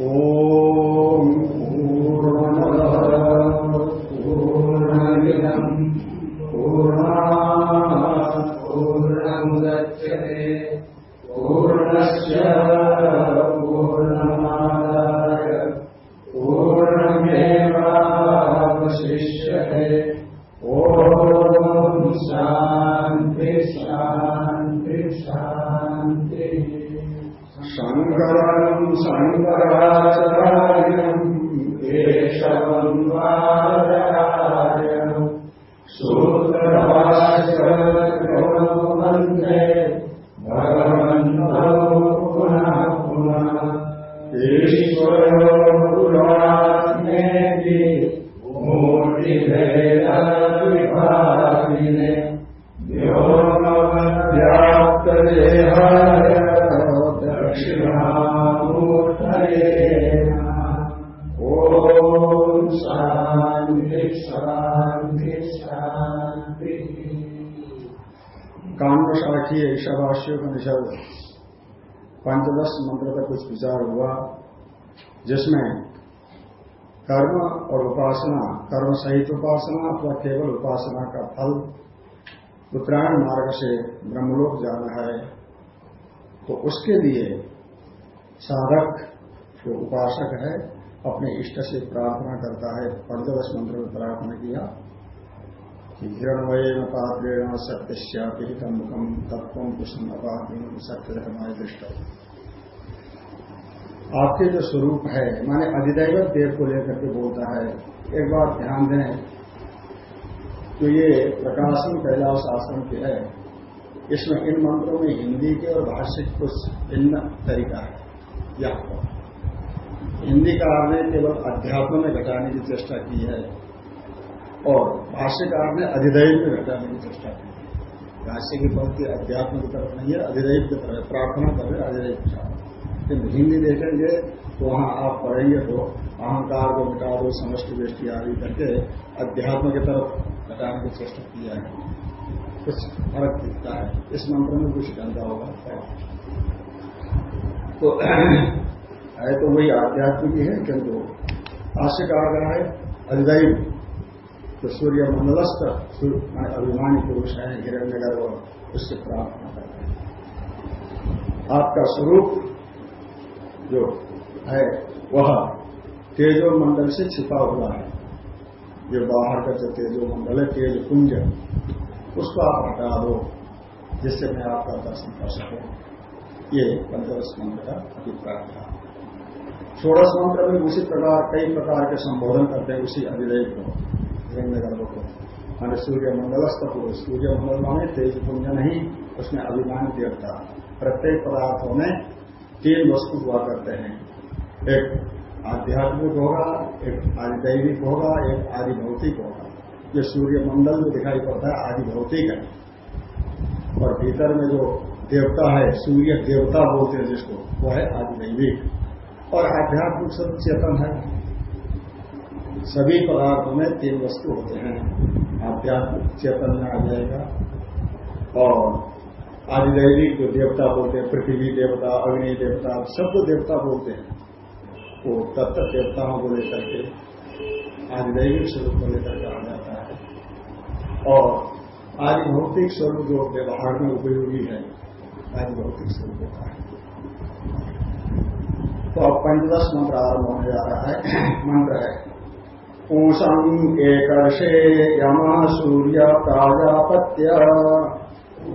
ॐ हुआ, जिसमें कर्म और उपासना, कर्म सहित उपासना अथवा केवल उपासना का फल उत्तरायण मार्ग से ब्रह्मलोक जाना है तो उसके लिए साधक जो उपासक है, अपने इष्ट से प्रार्थना करता है। पंचदश मंत्र में प्रार्थना किया, कि हिरणवयन पात्रेण सत्यश्यापिहितम मुखम तत्व कुसुम अपात्म सत्य धर्माय दृष्ट आपके जो स्वरूप है, माने अधिदैवत देव को लेकर के बोलता है, एक बार ध्यान दें तो ये प्रकाशन कैलाश आश्रम के है। इसमें इन मंत्रों में हिंदी के और भाष्य के कुछ भिन्न तरीका है। यह हिंदी कार ने केवल अध्यात्म में घटाने की चेष्टा की है, और भाष्यकार ने अधिदैव में घटाने की चेष्टा की है। भाष्य की पंक्ति अध्यात्म की तरफ़ नहीं है अधिदैव की तरफ़ प्रार्थना कर रहे अधिदैव की किंतु हिंदी देखेंगे तो वहाँ आप पढ़ेंगे तो अहंकार को मिटा दो, समष्टि दृष्टि आदि करके अध्यात्म की तरफ़ घटाने की चेष्टा किया है कुछ फ़र्क दिखता है। इस मंत्र में कुछ गंदा होगा। तो है तो वही आध्यात्मिक ही है, किंतु भाष्य कहा गया है अधिदैव तो सूर्य मंडलस्थ अभिमानी पुरुष है हिरण्य उससे प्रार्थना आपका स्वरूप जो है, वह तेजो मंडल से छिपा हुआ है। जो बाहर का जो तेजो मंडल है तेज कुंज उसको आप हटा दो, जिससे मैं आपका दर्शन कर सकूँ। ये पंचदश मंत्र का अभिप्राय था। षोड़श मंत्र में उसी प्रकार, कई प्रकार के संबोधन करते हैं उसी अधिदेव को हिरण्यगर्भ को। माने सूर्य मंडलस्थ पुरुष सूर्य मंडल माने तेज पुंज नहीं उसमें अभिमान देवता प्रत्येक पदार्थों में तीन वस्तु हुआ करते हैं। एक आध्यात्मिक होगा, एक आदिदैविक होगा, एक आदि भौतिक होगा। जो सूर्य मंडल में दिखाई पड़ता है आदि भौतिक है। और भीतर में जो देवता है, सूर्य देवता बोलते हैं जिसको, वो है आदिदैविक और आध्यात्मिक सब चेतन है। सभी पदार्थों में तीन वस्तु होते हैं। आध्यात्मिक चेतन में आ जाएगा और आदिदैविक जो देवता बोलते हैं, पृथ्वी देवता, अग्नि देवता सब तो देवता बोलते हैं। वो तत्त देवताओं को लेकर के आदिदैविक स्वरूप को लेकर के आ जाता है। और आदि भौतिक स्वरूप जो व्यवहार में उपयोगी है, आदि भौतिक स्वरूप होता है तो अब पंचदश मंत्र आरंभ होने जा रहा है। मंत्र है पूषम एकर्षे यम सूर्य प्राजापत्य।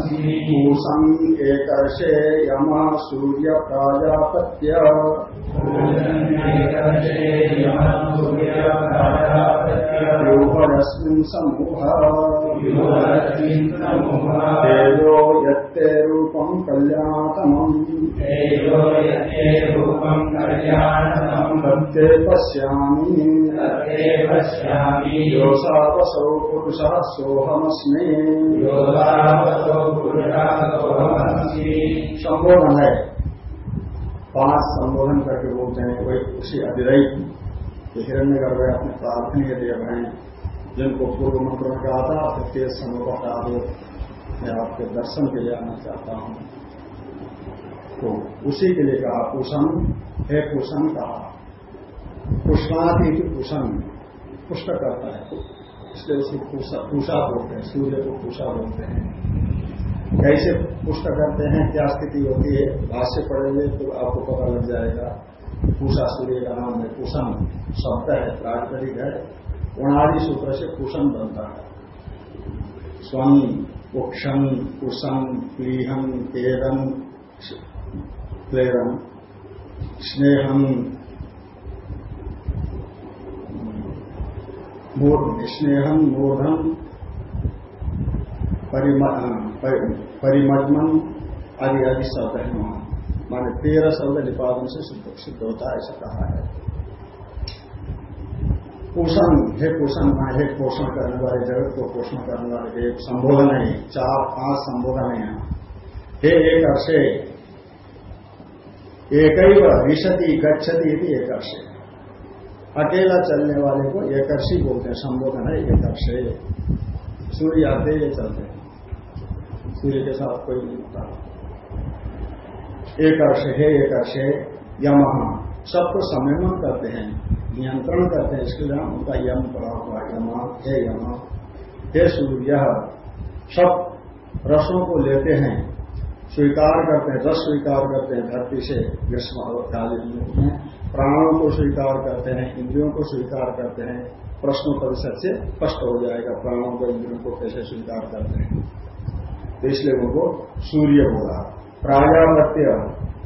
पूषम् एकर्षे यम सूर्य प्राजापत्य योपरस्मिन् समूह। तेजो यत्ते रूपम् कल्याणतमम् तत्ते पश्यामि। पुरुषः संबोधन है। पाँच संबोधन करके बोलते हैं वही उसी जो हिरण्य गर्भ अपने प्रार्थनीय देव हैं। जिनको पूर्व मंत्र में कहा था तेज समूह का मैं आपके दर्शन के लिए आना चाहता हूँ। तो उसी के लिए कहा कुशन है कुशन कहा। पुष्णादि कुशन पुष्ट करता है। इसलिए उसे पूषा बोलते हैं। सूर्य को पूषा बोलते हैं। कैसे पुष्ट करते हैं? क्या स्थिति होती है? भाष्य पढ़ेंगे तो आपको पता लग जाएगा। पूषा सूर्य का नाम है कुशन शब्द है प्राकृतिक है। उणादि सूत्र से कुशन बनता है। स्वामी उक्षम कुशम प्लीहम केदम प्रेरम, स्नेहम स्नेहम मूर्धम परिमजमन आदि आदि शब्द है वहाँ। माने तेरह शब्द निपादन से सिद्ध होता है, ऐसा कहा है। पोषण, हे पोषण माने हे पोषण करने वाले जगत को पोषण करने वाले एक संबोधन है चार, पाँच संबोधन है हे एक अर्षे एक विशति, गच्छति एक अकेला चलने वाले को एकर्षी बोलते हैं, संबोधन है एकर्षे। सूर्य आते ये चलते हैं। सूर्य के साथ कोई नहीं होता। एक अर्ष है एक अर्ष है यम। सबको संयमन करते हैं, नियंत्रण करते हैं इसके लिए उनका यम पड़ा हुआ यमा, हे यम, हे सूर्य। सब रसों को लेते हैं स्वीकार करते हैं रस स्वीकार करते हैं धरती से ग्रीष्म कालीन में प्राणों को स्वीकार करते हैं, इंद्रियों को स्वीकार करते हैं। प्रश्नों परिषद से स्पष्ट हो जाएगा, प्राणों को, इंद्रियों को कैसे स्वीकार करते हैं। तो इसलिए उनको सूर्य बोला, प्राजापत्य।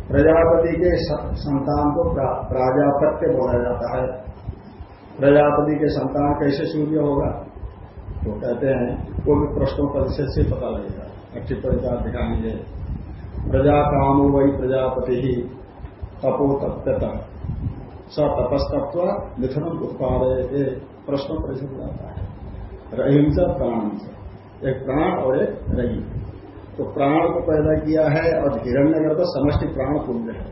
प्रजापति के संतान को प्राजापत्य बोला जाता है। प्रजापति के संतान कैसे सूर्य होगा? तो कहते हैं, वो भी प्रश्नों परिषद से पता लगेगा। अच्छी परिचार दिखाएँगे। प्रजा काम वही प्रजापति ही तपो तप्यत स तपस्तत्व मिथुन उत्पादय प्रश्न परिषद जाता है। रहीम से प्राण से एक प्राण और एक रही। तो प्राण को पैदा किया है और हिरण्य तो समष्टि प्राण पुंज है।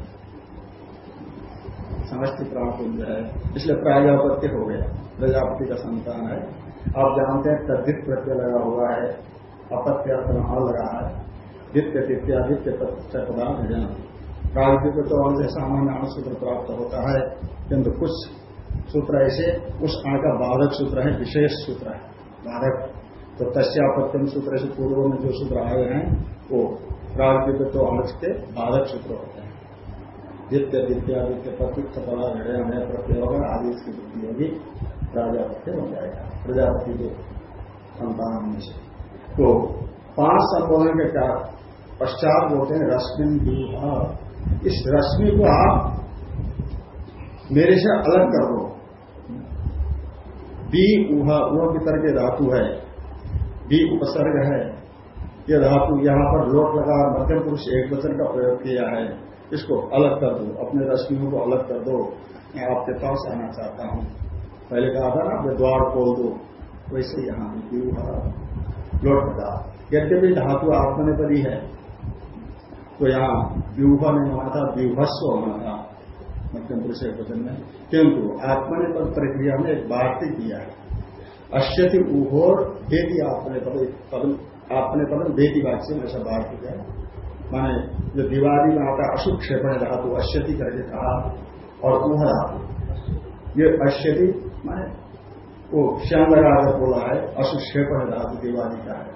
समष्टि प्राण पुंज है। इसलिए प्राजापत्य हो गया। प्रजापति का संतान है। आप जानते हैं तद्धित प्रत्यय लगा हुआ है। अपत्य लगा है। नित्य तिथ्यादित्य पदार्थ ज्ञान प्रागतिक तो से सामान्य अण सूत्र प्राप्त होता है, किंतु कुछ सूत्र ऐसे उस अण का बाधक सूत्र है, विशेष सूत्र है, बाधक। तो तस्यापत्यम सूत्र से पूर्व में जो सूत्र आए हैं, वो प्रागतिक तो अंश के बाधक सूत्र होते हैं। नित्य दित्यादित्य प्रत्युक्त पदा घड़े हमें प्रत्यय होगा आदि इसकी वृद्धि होगी प्रजापत्य हो जाएगा। प्रजापति के संतान में से। तो पाँच संबोधन के कारण पश्चात बोलते हैं, रश्मि दूह इस रश्मि को आप मेरे से अलग कर दो। बी उह उह पितर के धातु है। बी उपसर्ग है। ये धातु यहाँ पर लोट लगा मध्यम पुरुष एक वचन का प्रयोग किया है। इसको अलग कर दो, अपने रश्मियों को अलग कर दो। मैं आपके पास आना चाहता हूँ। पहले कहा था ना मैं द्वार खोल दो। वैसे यहाँ भी लोट लगा यद्यपि धातु आत्मनिपदी है तो यहाँ व्यूह ने वहाँ था व्यूहस्व होना था मध्यम पुरुष वचन में किंतु आत्मने पद प्रक्रिया में एक वार्तिक दिया है। अश्यति उहोर देती आपने पदम देती वाक्य में ऐसा वार्तिक है। माने जो दिवाली में आता अशुक्षेपण धातु अश्यति करके कहा और उह धातु ये अश्यति, माने वो श्याम लगाकर बोला है, अशुभ अशुक्षेपण धातु दिवाली का है।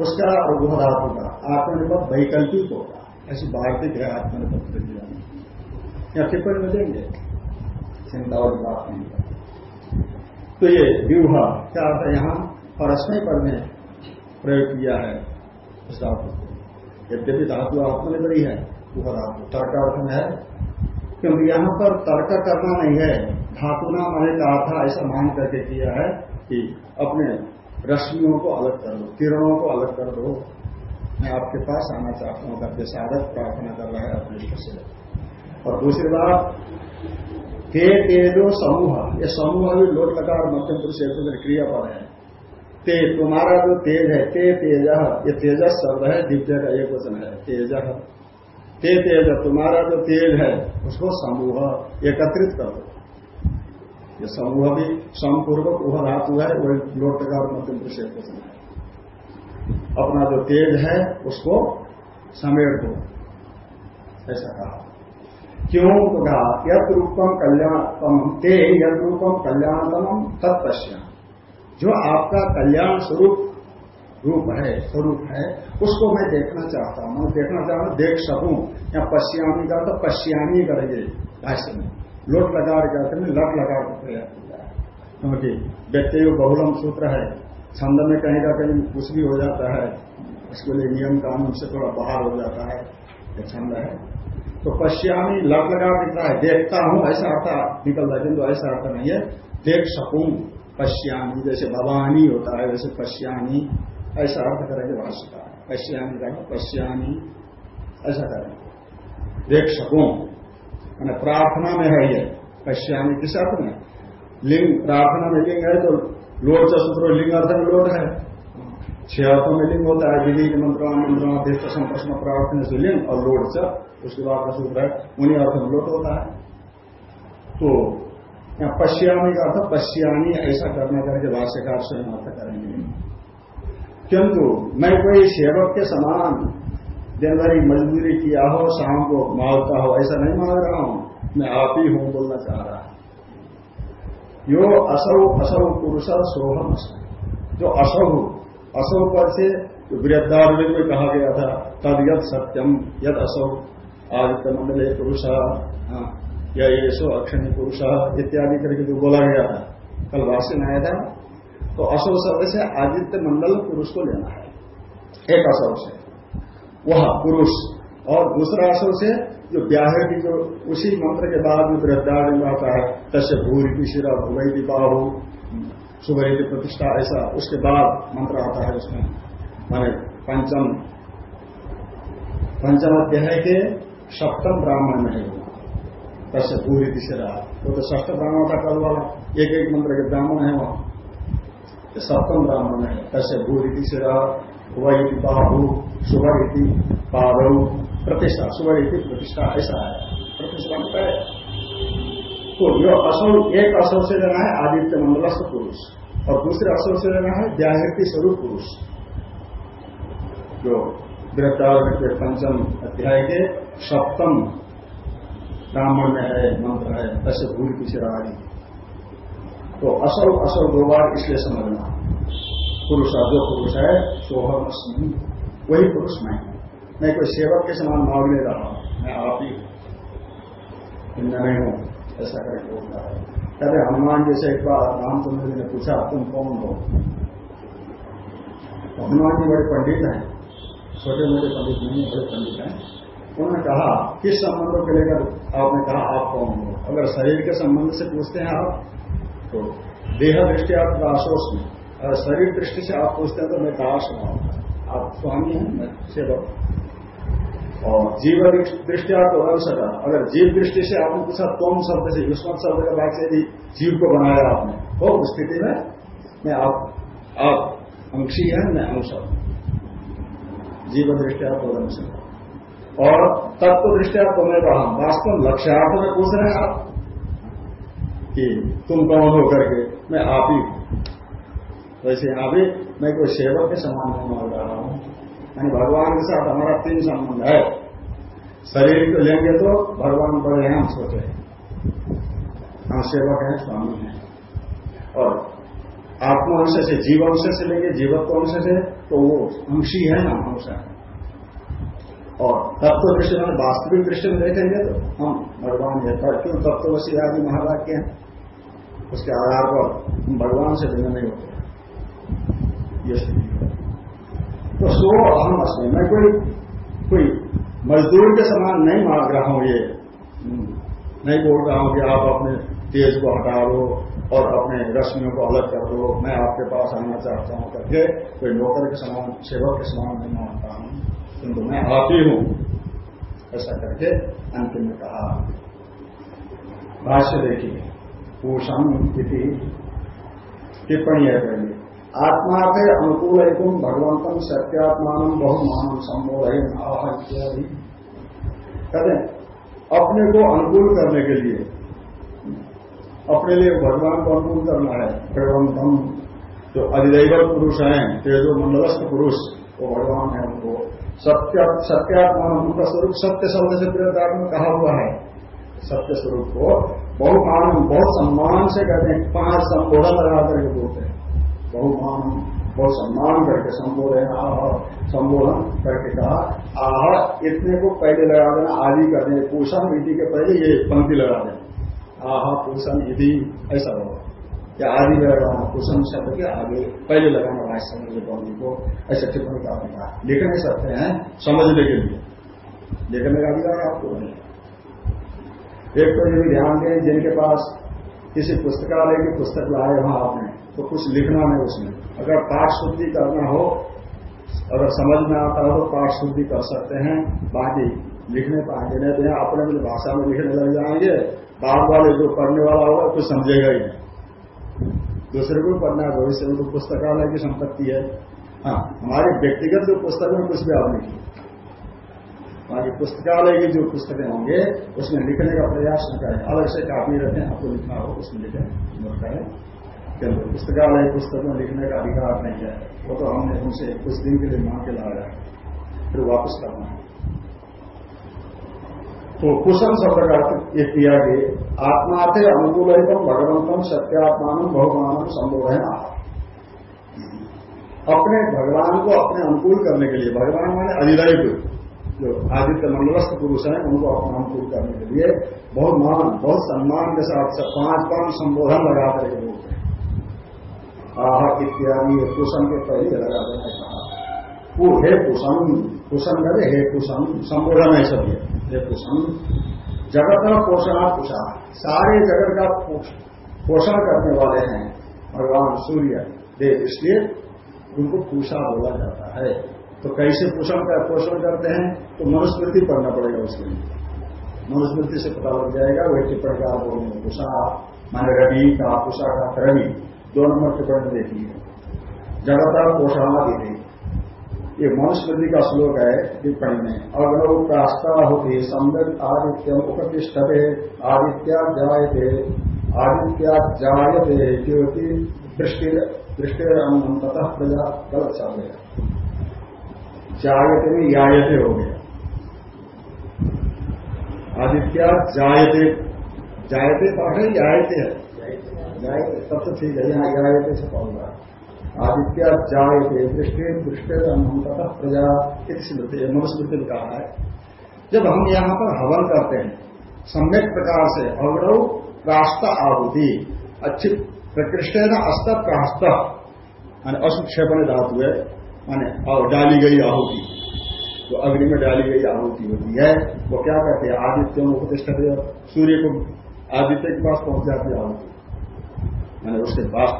उसका और वह धातु का आत्मनिर्भर वैकल्पिक होगा। ऐसी वार्तिक है आत्मनिर्भर प्रक्रिया या टिप्पणी में देंगे? चिंता और बात नहीं तो ये व्यूह, क्या आता है यहाँ? परस्मय पर में प्रयोग किया है उस धातु को। यद्यपि धातु आत्मनिर्भरी है, वह धातु तर्कार्थ में है। क्योंकि यहाँ पर तर्क करना नहीं है, धातु ना मैंने कहा था ऐसा मान करके किया है कि अपने रश्मियों को अलग कर दो, किरणों को अलग कर दो। मैं आपके पास आना चाहता हूँ करके साधक प्रार्थना कर रहा है अपने से और दूसरी बात ते तेजो समूह, ये समूह भी लोट लगा मध्यम पुरुष एक क्रिया पर है। ते तुम्हारा जो तेज है, ते तेज ये तेजस शब्द है, दिव्य का एक वचन है, तेज ते तेज, तुम्हारा जो तेज है, उसको समूह एकत्रित कर दो। ये समूह भी समपूर्वक वह धातु है, वही लोटकार मध्यम पुरुष वचन है। अपना जो तेज है, उसको समेट दो। ऐसा कहा। क्यों? तो कहा यद रूपम कल्याणतम ते यद रूपम कल्याणतम तत्पश्या। जो आपका कल्याण स्वरूप, रूप है, स्वरूप है, उसको मैं देखना चाहता हूँ। देखना चाहता हूँ, देख सकूँ। या पश्यामी का तो पश्यामी करेंगे। भाष्य में। लोट लगा कहते हैं, लट लगा प्रयास किया। क्योंकि व्यक्ति बहुलम सूत्र है। छंद में कहीं का कहीं कुछ भी हो जाता है, उसके लिए नियम कानून से थोड़ा बाहर हो जाता है यह छंद है। तो पश्यामी, लग लगा दिखता है, देखता हूँ, ऐसा अर्थ निकल है किंतु ऐसा अर्थ नहीं है। देख सकूँ, पश्यामी, जैसे भवानी होता है, वैसे पश्यामी, ऐसा अर्थ करेंगे भाषा पश्यामी का पश्यामी, ऐसा करेंगे। देख सकूँ, मैंने प्रार्थना में है ये, पश्यामी किस अर्थ में? लिंग, प्रार्थना में लिंग है तो लोट से सूत्र लिंग अर्थ में लोट है। छह अर्थों में लिंग होता है विधि मंत्रा मंत्रा देश संप्रश्न प्रार्थना से लिंग और लोट से उसके बाद का सूत्र है उन्हीं अर्थ में लोट होता है। तो यहाँ पश्यामी का अर्थ, पश्यामी ऐसा करना करके भाष्यकार स्वयं अर्थ करेंगे। किंतु मैं कोई सेवक के समान दिन भरी मजदूरी किया हो, शाम को मारता हो, ऐसा नहीं मांग रहा हूँ। मैं आप ही हूँ बोलना चाह रहा यो असौ असौ पुरुष सोहम जो असौ असौ पर से जो में कहा गया था तद यद सत्यम यद असौ। आदित्य मंडल पुरुष हाँ, या ये सो अक्षणी पुरुष इत्यादि करके जो बोला गया था कल भाष्य में आया था। तो असौ शब्द से आदित्य मंडल पुरुष को लेना है। एक असौ से वह पुरुष और दूसरा असल से जो ब्याह की जो उसी मंत्र के बाद में वृद्धारण आता है, तस्य भूरी की शिरा की बाहु सुबह की प्रतिष्ठा, ऐसा उसके बाद मंत्र आता है उसमें। माने पंचम पंचम अध्याय के सप्तम ब्राह्मण में है। तस्य भूरी की शिरा वो तो सप्तम ब्राह्मण था कल वाला, एक एक मंत्र के ब्राह्मण है वहाँ। सप्तम ब्राह्मण में है। तस्य भूरी की शिरा वही बाहु सुबह पादव प्रतिष्ठा सुबह रीति प्रतिष्ठा, ऐसा है। प्रतिष्ठा होता है तो जो असल, एक असल से लेना है आदित्य मंगलस्थ पुरुष, और दूसरे असल से लेना है व्याहृति स्वरूप पुरुष। जो वृद्धारण के पंचम अध्याय के सप्तम ब्राह्मण में है, मंत्र है, ऐसे भूल पीछे रहा तो असल असल दो बार इसलिए समझना। पुरुष जो पुरुष है, सोहम अस्मी वही पुरुष मैं मैं कोई सेवक के समान मांग ले रहा। हूँ मैं आप ही भिन्न नहीं हूँ, ऐसा करके बोलता है। कहते हनुमान जैसे एक बार रामचंद्र जी ने पूछा, तुम कौन हो? तो हनुमान जी बड़े पंडित हैं। छोटे मोटे पंडित नहीं बड़े पंडित हैं। उन्होंने कहा, किस संबंधों के लेकर आपने कहा आप कौन हो? अगर शरीर के संबंध से पूछते हैं आप तो देह दृष्टि आप दासोस में। अगर शरीर दृष्टि से आप पूछते हैं तो मैं दास हूँ। आप स्वामी हैं, मैं सेवक और जीव दृष्टि आप तो सका अगर जीव दृष्टि से आपने पूछा तुम शब्द से युष्मत शब्द का से जीव को बनाया आपने तो उस स्थिति में मैं आप आप अंशी है, मैं अंश जीव दृष्टि तो सका और तत्व दृष्टि आप तो मैं कहा वास्तव लक्ष्यार्थ में पूछ रहे हैं आप, कि तुम कौन हो करके? मैं आप ही हूँ। वैसे यहाँ भी मैं कोई सेवक के समान नहीं मान रहा हूँ। यानी भगवान के साथ हमारा तीन संबंध है। शरीर को लेंगे तो भगवान बड़े हैं, हम सोचे हम सेवक हैं, स्वामी हैं। और आत्मा अंश से जीव अंश से लेंगे, जीवत्व अंश से तो वो अंशी है ना अंश है। और तत्व दृष्टि में वास्तविक दृष्टि में देखेंगे तो हम भगवान है क्यों तत्वशी आदि महावाक्य हैं? उसके आधार पर हम भगवान से भिन्न नहीं होते। ये स्थिति तो सो अहम अस्मी मैं कोई कोई मजदूर के समान नहीं मांग रहा हूँ ये। हम्म, नहीं बोल रहा हूँ कि आप अपने तेज को हटा दो और अपने रश्मियों को अलग कर दो। मैं आपके पास आना चाहता हूँ करके कोई नौकर के समान सेवक के समान नहीं मानता हूँ। किंतु मैं आप ही हूँ ऐसा करके अंतिम में कहा। भाष्य देखिए। पूषण टिप्पणी है पहले। आत्मा के अनुकूल एकम भगवंतम सत्यात्मान बहुमान संबोधन आह इत्यादि कहते अपने को अनुकूल करने के लिए, अपने लिए भगवान को अनुकूल करना है भगवंतम जो अधिदैव पुरुष हैं तेजो मंडलस्थ पुरुष, वो भगवान है उनको। सत्य, सत्यात्मान उनका स्वरूप सत्य शब्द से प्रियदार में कहा हुआ है। सत्य स्वरूप को बहुमान बहुत सम्मान से कहते हैं, पाँच संबोधन लगा करके बोलते हैं। बहुमान बहुत सम्मान करके संबोधन आह संबोधन करके कहा आह इतने को पहले लगा देना आदि कर दें पोषण विधि के पहले ये पंक्ति लगा दें आह पोषण विधि, ऐसा होगा। क्या आदि में लगाना पूषण शब्द के आगे पहले लगाना भाई समझ पंक्ति को, ऐसे टिप्पणी का कहा लिख नहीं सकते हैं, समझने के लिए। लिखने का अधिकार आपको नहीं एक तो यदि ध्यान दें, जिनके पास किसी पुस्तकालय की पुस्तक लाए, वहाँ आपने तो कुछ लिखना नहीं उसमें। अगर पाठ शुद्धि करना हो, अगर समझ में आता हो तो पाठ शुद्धि कर सकते हैं। बाकी लिखने पाएँगे नहीं तो यहाँ अपने अपनी भाषा में लिखने लग जाएँगे। बाद वाले जो पढ़ने वाला होगा, कुछ समझेगा ही नहीं। दूसरे को पढ़ना है, भविष्य में तो पुस्तकालय की संपत्ति है। हाँ हमारे व्यक्तिगत जो पुस्तक में कुछ भी आप लिखिए बाकी पुस्तकालय की जो पुस्तकें होंगे, उसमें लिखने का प्रयास न करें। अलग से काफ़ी रखें, आपको लिखना हो, उसमें लिखें। केंद्र पुस्तकालय पुस्तक में लिखने का अधिकार नहीं है। वो तो हमने उनसे कुछ दिन के लिए मांग के लाया फिर वापस करना है। तो कुशल शब्द का ये किया कि आत्मार्थे अनुकूल भगवंतम सत्यात्मान बहुमान संबोधन अपने भगवान को अपने अनुकूल करने के लिए, भगवान माने अधिदैव जो आदित्य मंडलस्थ पुरुष हैं, उनको अपना अनुकूल करने के लिए बहुत मान, बहुत सम्मान के साथ पाँच पाँच संबोधन लगा करके बोलते हैं। आह इत्यादि कुशन के पहले लगा देना कहा वो हे कुशन कुशन करे हे कुशन संबोधन है सभी हे कुशन जगत का पोषणा पूछा, सारे जगत का पोषण करने वाले हैं, भगवान, सूर्य, देव, इसलिए उनको पूषा बोला जाता है। तो कैसे पोषण का पोषण करते हैं? तो मनुस्मृति पढ़ना पड़ेगा उसके लिए। मनुस्मृति से पता लग जाएगा, वही टिप्पणी का बोलेंगे, पुषा, माने रवि का, पुषा का रवि। दो नंबर टिप्पणी देखिए जगता पोषणादि थी ये मनुस्मृति का श्लोक है, टिप्पणी में। अग्नौ प्रास्ता होती सम्यक आदित्यम उपतिष्ठते, आदित्या जायते आदित्या जायते ज्योति दृष्टि दृष्टि ततः प्रजा गलत चल गया जायते में यायते हो गया। आदित्या जायते जायते पाठ है यायते है। जाएँगे तब तो ठीक है यहाँ जाएँगे से पाऊँगा। आदित्य जाए थे दृष्टि दृष्टि तथा प्रजा स्मृति मनुस्मृति में कहा है। जब हम यहाँ पर हवन करते हैं, सम्यक प्रकार से अवरव रास्त आहुति अच्छी प्रकृष्ट है ना अस्त प्रास्त, माने असुक्षेपण धातु है, माने डाली गई आहुति, जो अग्नि में डाली गई आहुति होती है, वो क्या कहते हैं? आदित्य में उपतिष्ठ सूर्य को आदित्य के पास पहुँच जाती आहुति। मैंने उसके पास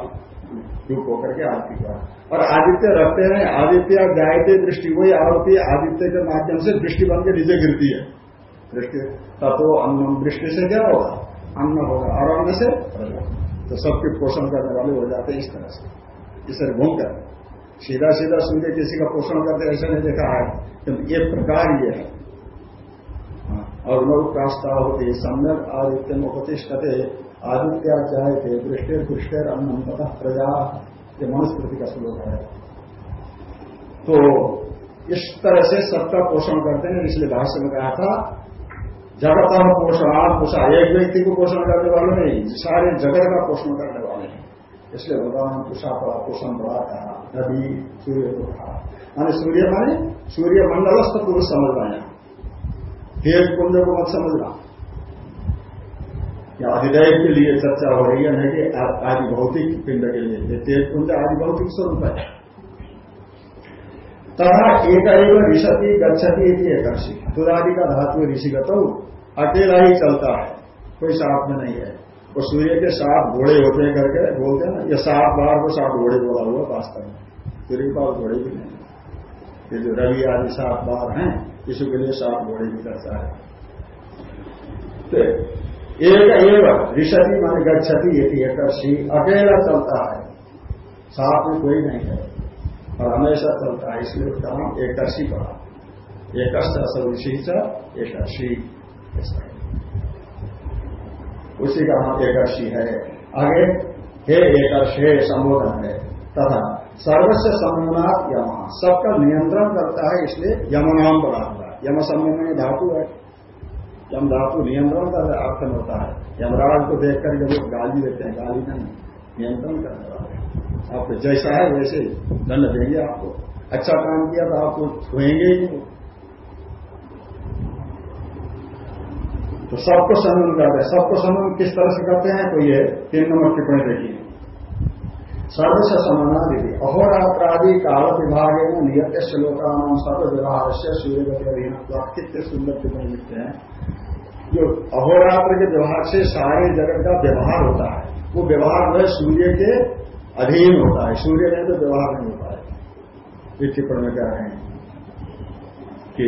रूप होकर के आरती का और आदित्य रखते हैं आदित्य गायते दृष्टि वही आरोपी आदित्य के माध्यम से दृष्टि बन के नीचे गिरती है। दृष्टि तत्व अन्न दृष्टि से क्या होगा? अन्न होगा और अन्न से तो सबके पोषण करने वाले हो जाते हैं इस तरह से। इसे घूम कर। सीधा सीधा सुन के किसी का पोषण करते ऐसा नहीं देखा है। तो ये प्रकार ये है। हाँ, और नव प्रास्ताव होते सम्यक आदित्य में मुपतिष्ठते आदित्या चाहे थे दृष्टि दृष्टि अनंतः प्रजा ये मनुस्मृति का श्लोक है। तो इस तरह से सबका पोषण करते हैं, इसलिए भाष्य में कहा था, जगत पोषणार्थ पोषा एक व्यक्ति को पोषण करने वाले नहीं, सारे जगत का पोषण करने वाले हैं। इसलिए भगवान पुषा पड़ा पोषण बड़ा कहा नदी, सूर्य को कहा माने सूर्य माने सूर्य मंडलस्थ पुरुष समझना है। देव कुंज को मत समझना। या के लिए चर्चा हो रही है, नहीं कि आदि भौतिक पिंड के लिए तेज पुंज आदि भौतिक स्वरूप है। तथा एक ऋषति गच्छति एक ऋषि दुरादि का धातु ऋषिगत अकेला ही चलता है। कोई साथ में नहीं है। वो सूर्य के साथ घोड़े होते हैं करके बोलते हैं ना, ये सात बार को सात घोड़े बोला हुआ वास्तव में। सूर्य के पास घोड़े भी नहीं। ये जो रवि आदि सात बार हैं किसी के लिए सात घोड़े भी करता है। एक एवं ऋषति मान गच्छति एक अकेला चलता है। साथ में कोई नहीं है। और हमेशा चलता है, इसलिए उसका नाम एकर्षी पड़ा। एकश असवृषि एकर्षी उसी का नाम एकर्षी है। आगे, हे एकर्ष हे संबोधन है। तथा सर्वस्व समनाथ यमा। सबका नियंत्रण करता है, इसलिए यमनाम बना हुआ यम सम्मान धातु है। यम धातु नियंत्रण का अर्थ होता है। यमराज को देख देखकर जब गाली देते हैं, गाली नहीं, नियंत्रण करने वाले आपको जैसा है वैसे दंड देंगे आपको। अच्छा काम किया तो आपको छुएँगे ही तो सबको संबंध करते हैं। सबको संबंध किस तरह से करते हैं तो ये तीन नंबर टिप्पणी देखिए। सर्वस्व समाना दीदी अहोरात्रादि काल विभाग में नियत श्लोकान सर्व व्यवहार से अधीन कितने सुंदर टिप्पणी लिखते हैं जो अहोरात्र के व्यवहार से सारे जगत का व्यवहार होता है, वो व्यवहार जो सूर्य के अधीन होता है। सूर्य में तो व्यवहार नहीं होता है। इस टिप्पणी में कह रहे हैं कि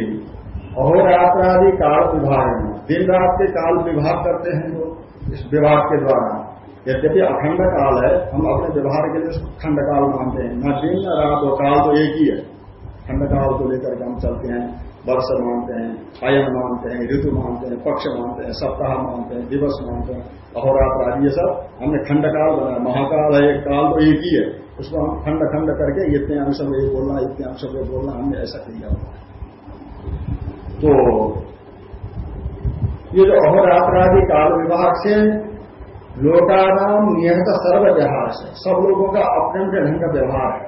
अहोरात्रादि काल विभाग में दिन रात के काल विभाग करते हैं जो इस विभाग के द्वारा। यद्यपि अखंड काल है, हम अपने व्यवहार के लिए खंड काल मानते हैं। न दिन, न रात और काल तो एक ही है। खंड काल को लेकर हम चलते हैं, वर्ष मानते हैं, अयन मानते हैं, ऋतु मानते हैं, पक्ष मानते हैं, सप्ताह मानते हैं, दिवस मानते हैं, अहोरात्र आदि, ये सब हमने खंड काल बनाया। महाकाल है, एक काल तो एक ही है। उसको हम खंड खंड करके इतने अंश में ये बोलना, इतने अंश में बोलना, हमने ऐसा किया। तो ये जो अहोरात्रादि काल विभाग से लोकानाम नियत सर्व व्यवहार से सब लोगों का अपने अपने ढंग का व्यवहार है।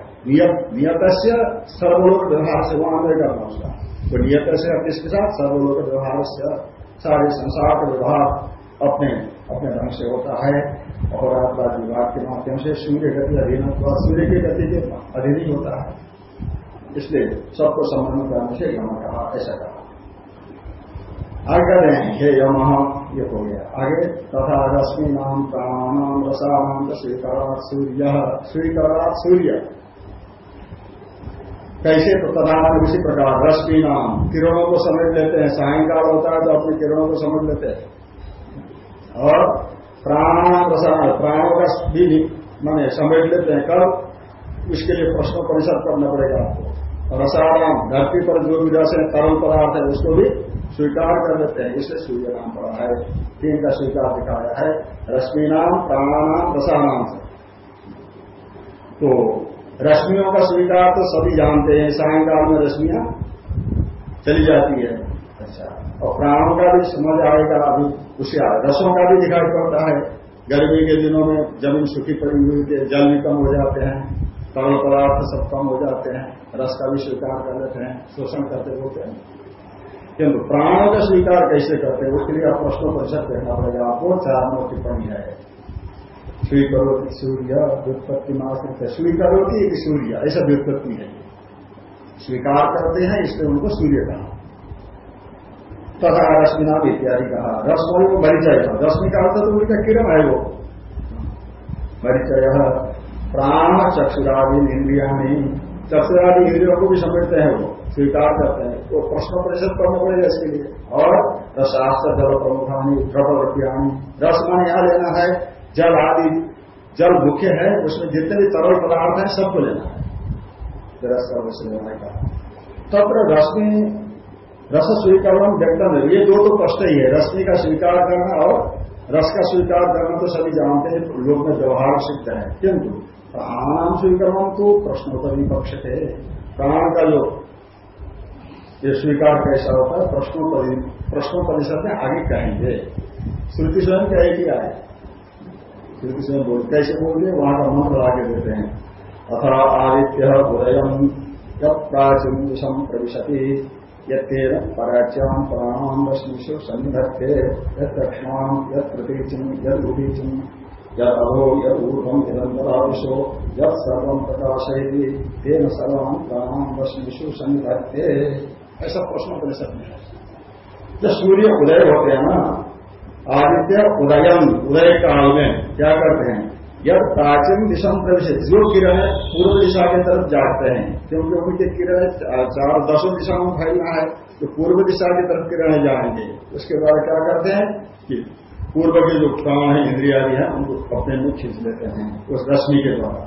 नियत से सर्वलोक व्यवहार से वहाँ करना उसका तो नियत से किसके साथ सर्वलोक व्यवहार से सारे संसार का व्यवहार अपने अपने ढंग से होता है। अहोरात्रादि विभाग के माध्यम से सूर्य गति अधीन सूर्य की गति के अधीन ही होता है। इसलिए सबको संबंध करने से यमा कहा, ऐसा कहा। आगे रहे हैं, हे यम ये हो गया आगे तथा रश्मि नाम प्राणाम रसानाम स्वीकारात सूर्य स्वीकारात सूर्य। कैसे? तो तथा उसी प्रकार रश्मि नाम किरणों को समझ लेते हैं। सायंकाल होता है तो अपने किरणों को समझ लेते हैं। और प्राणाम रसायन, प्राणों का भी मैंने समझ लेते हैं। कब? इसके लिए प्रश्न परिषद करना पड़ेगा आपको। रसायन, धरती पर जो भी रस है तरल पदार्थ है, उसको भी स्वीकार कर लेते हैं इससे सूर्य नाम पड़ा है। तीन का स्वीकार दिखाया है रश्मि नाम प्राणानाम रसानाम से। तो रश्मियों का स्वीकार तो सभी जानते हैं, सायंकाल में रश्मियाँ चली जाती है। अच्छा और प्राणों का भी समझ आएगा, अभी उसे रसों का भी दिखाई पड़ता है। गर्मी के दिनों में ज़मीन सूखी पड़ी हुई थी जल भी कम हो जाते हैं, तरल पदार्थ सब कम हो जाते हैं, रस का भी स्वीकार कर लेते हैं, शोषण करते होते हैं। किंतु प्राणों का स्वीकार कैसे करते हैं, उसके लिए आप प्रश्नों परिषद कहना पड़ेगा। आपको चार नौ टिप्पणी है। स्वीकरो की सूर्य, व्युत्पत्ति मात्र स्वीकरो की सूर्य, ऐसा व्युत्पत्ति है। स्वीकार करते हैं, इसलिए उनको सूर्य कहा। तथा रश्मिना भी इत्यादि कहा। रश्मि को परिचय रश्मि का अर्थ तो उनका किरण है वो। परिचय प्राण चक्षुरादि इंद्रिया चक्षुरादि इंद्रियों को भी समझते हैं वो। स्वीकार करते हैं। तो प्रश्न परिषद करना पड़ेगा इसके लिए। और रसास्त्र जल प्रमुखानी द्रवरपियाणी रस मान यहाँ लेना है। जल आदि, जल मुख्य है, उसमें जितने भी तरल पदार्थ है, सबको लेना है। रस का विषय लेना का तत्र रश्मि रस स्वीकरण व्यक्तन ये दो तो कष्ट ही है। रश्मि का स्वीकार करना और रस का स्वीकार करना तो सभी जानते हैं, लोग में व्यवहार सिद्ध है। किंतु प्राणाम स्वीकरण तो प्रश्नोत्तरी पक्ष थे प्राण का जो ये स्वीकार कैसा होता है? प्रश्नों पर प्रश्नों परिषद में आगे कहेंगे। श्रुति स्वयं कहेगी आए? श्रुति स्वयं बोल कैसे बोलिए वहाँ का मंत्र आगे देते हैं। अथा आदित्य उदयम जब प्राचीन दिशम प्रविशति यत्न पराच्याम प्राणाम रश्मिशु सन्निधत्ते यद दक्षिणाम यद प्रतीचम यद उदीचम यद अभो यद सर्व प्रकाशयति, तेन सर्व प्राणाम रश्मिशु सन्निधत्ते। ऐसा प्रश्न परिषद में जब सूर्य उदय होते हैं ना, आदित्य उदयम, उदय काल में क्या करते हैं? यद प्राचीन दिशा प्रवेश जो किरण है पूर्व दिशा की तरफ़ जाते हैं, क्योंकि उनके किरण चार दसों दिशा में फैलना है तो पूर्व दिशा की तरफ़ किरण जाएँगे। उसके बाद क्या करते हैं कि पूर्व के जो प्राण है इंद्रिया है, उनको अपने में खींच लेते हैं, उस रश्मि के द्वारा।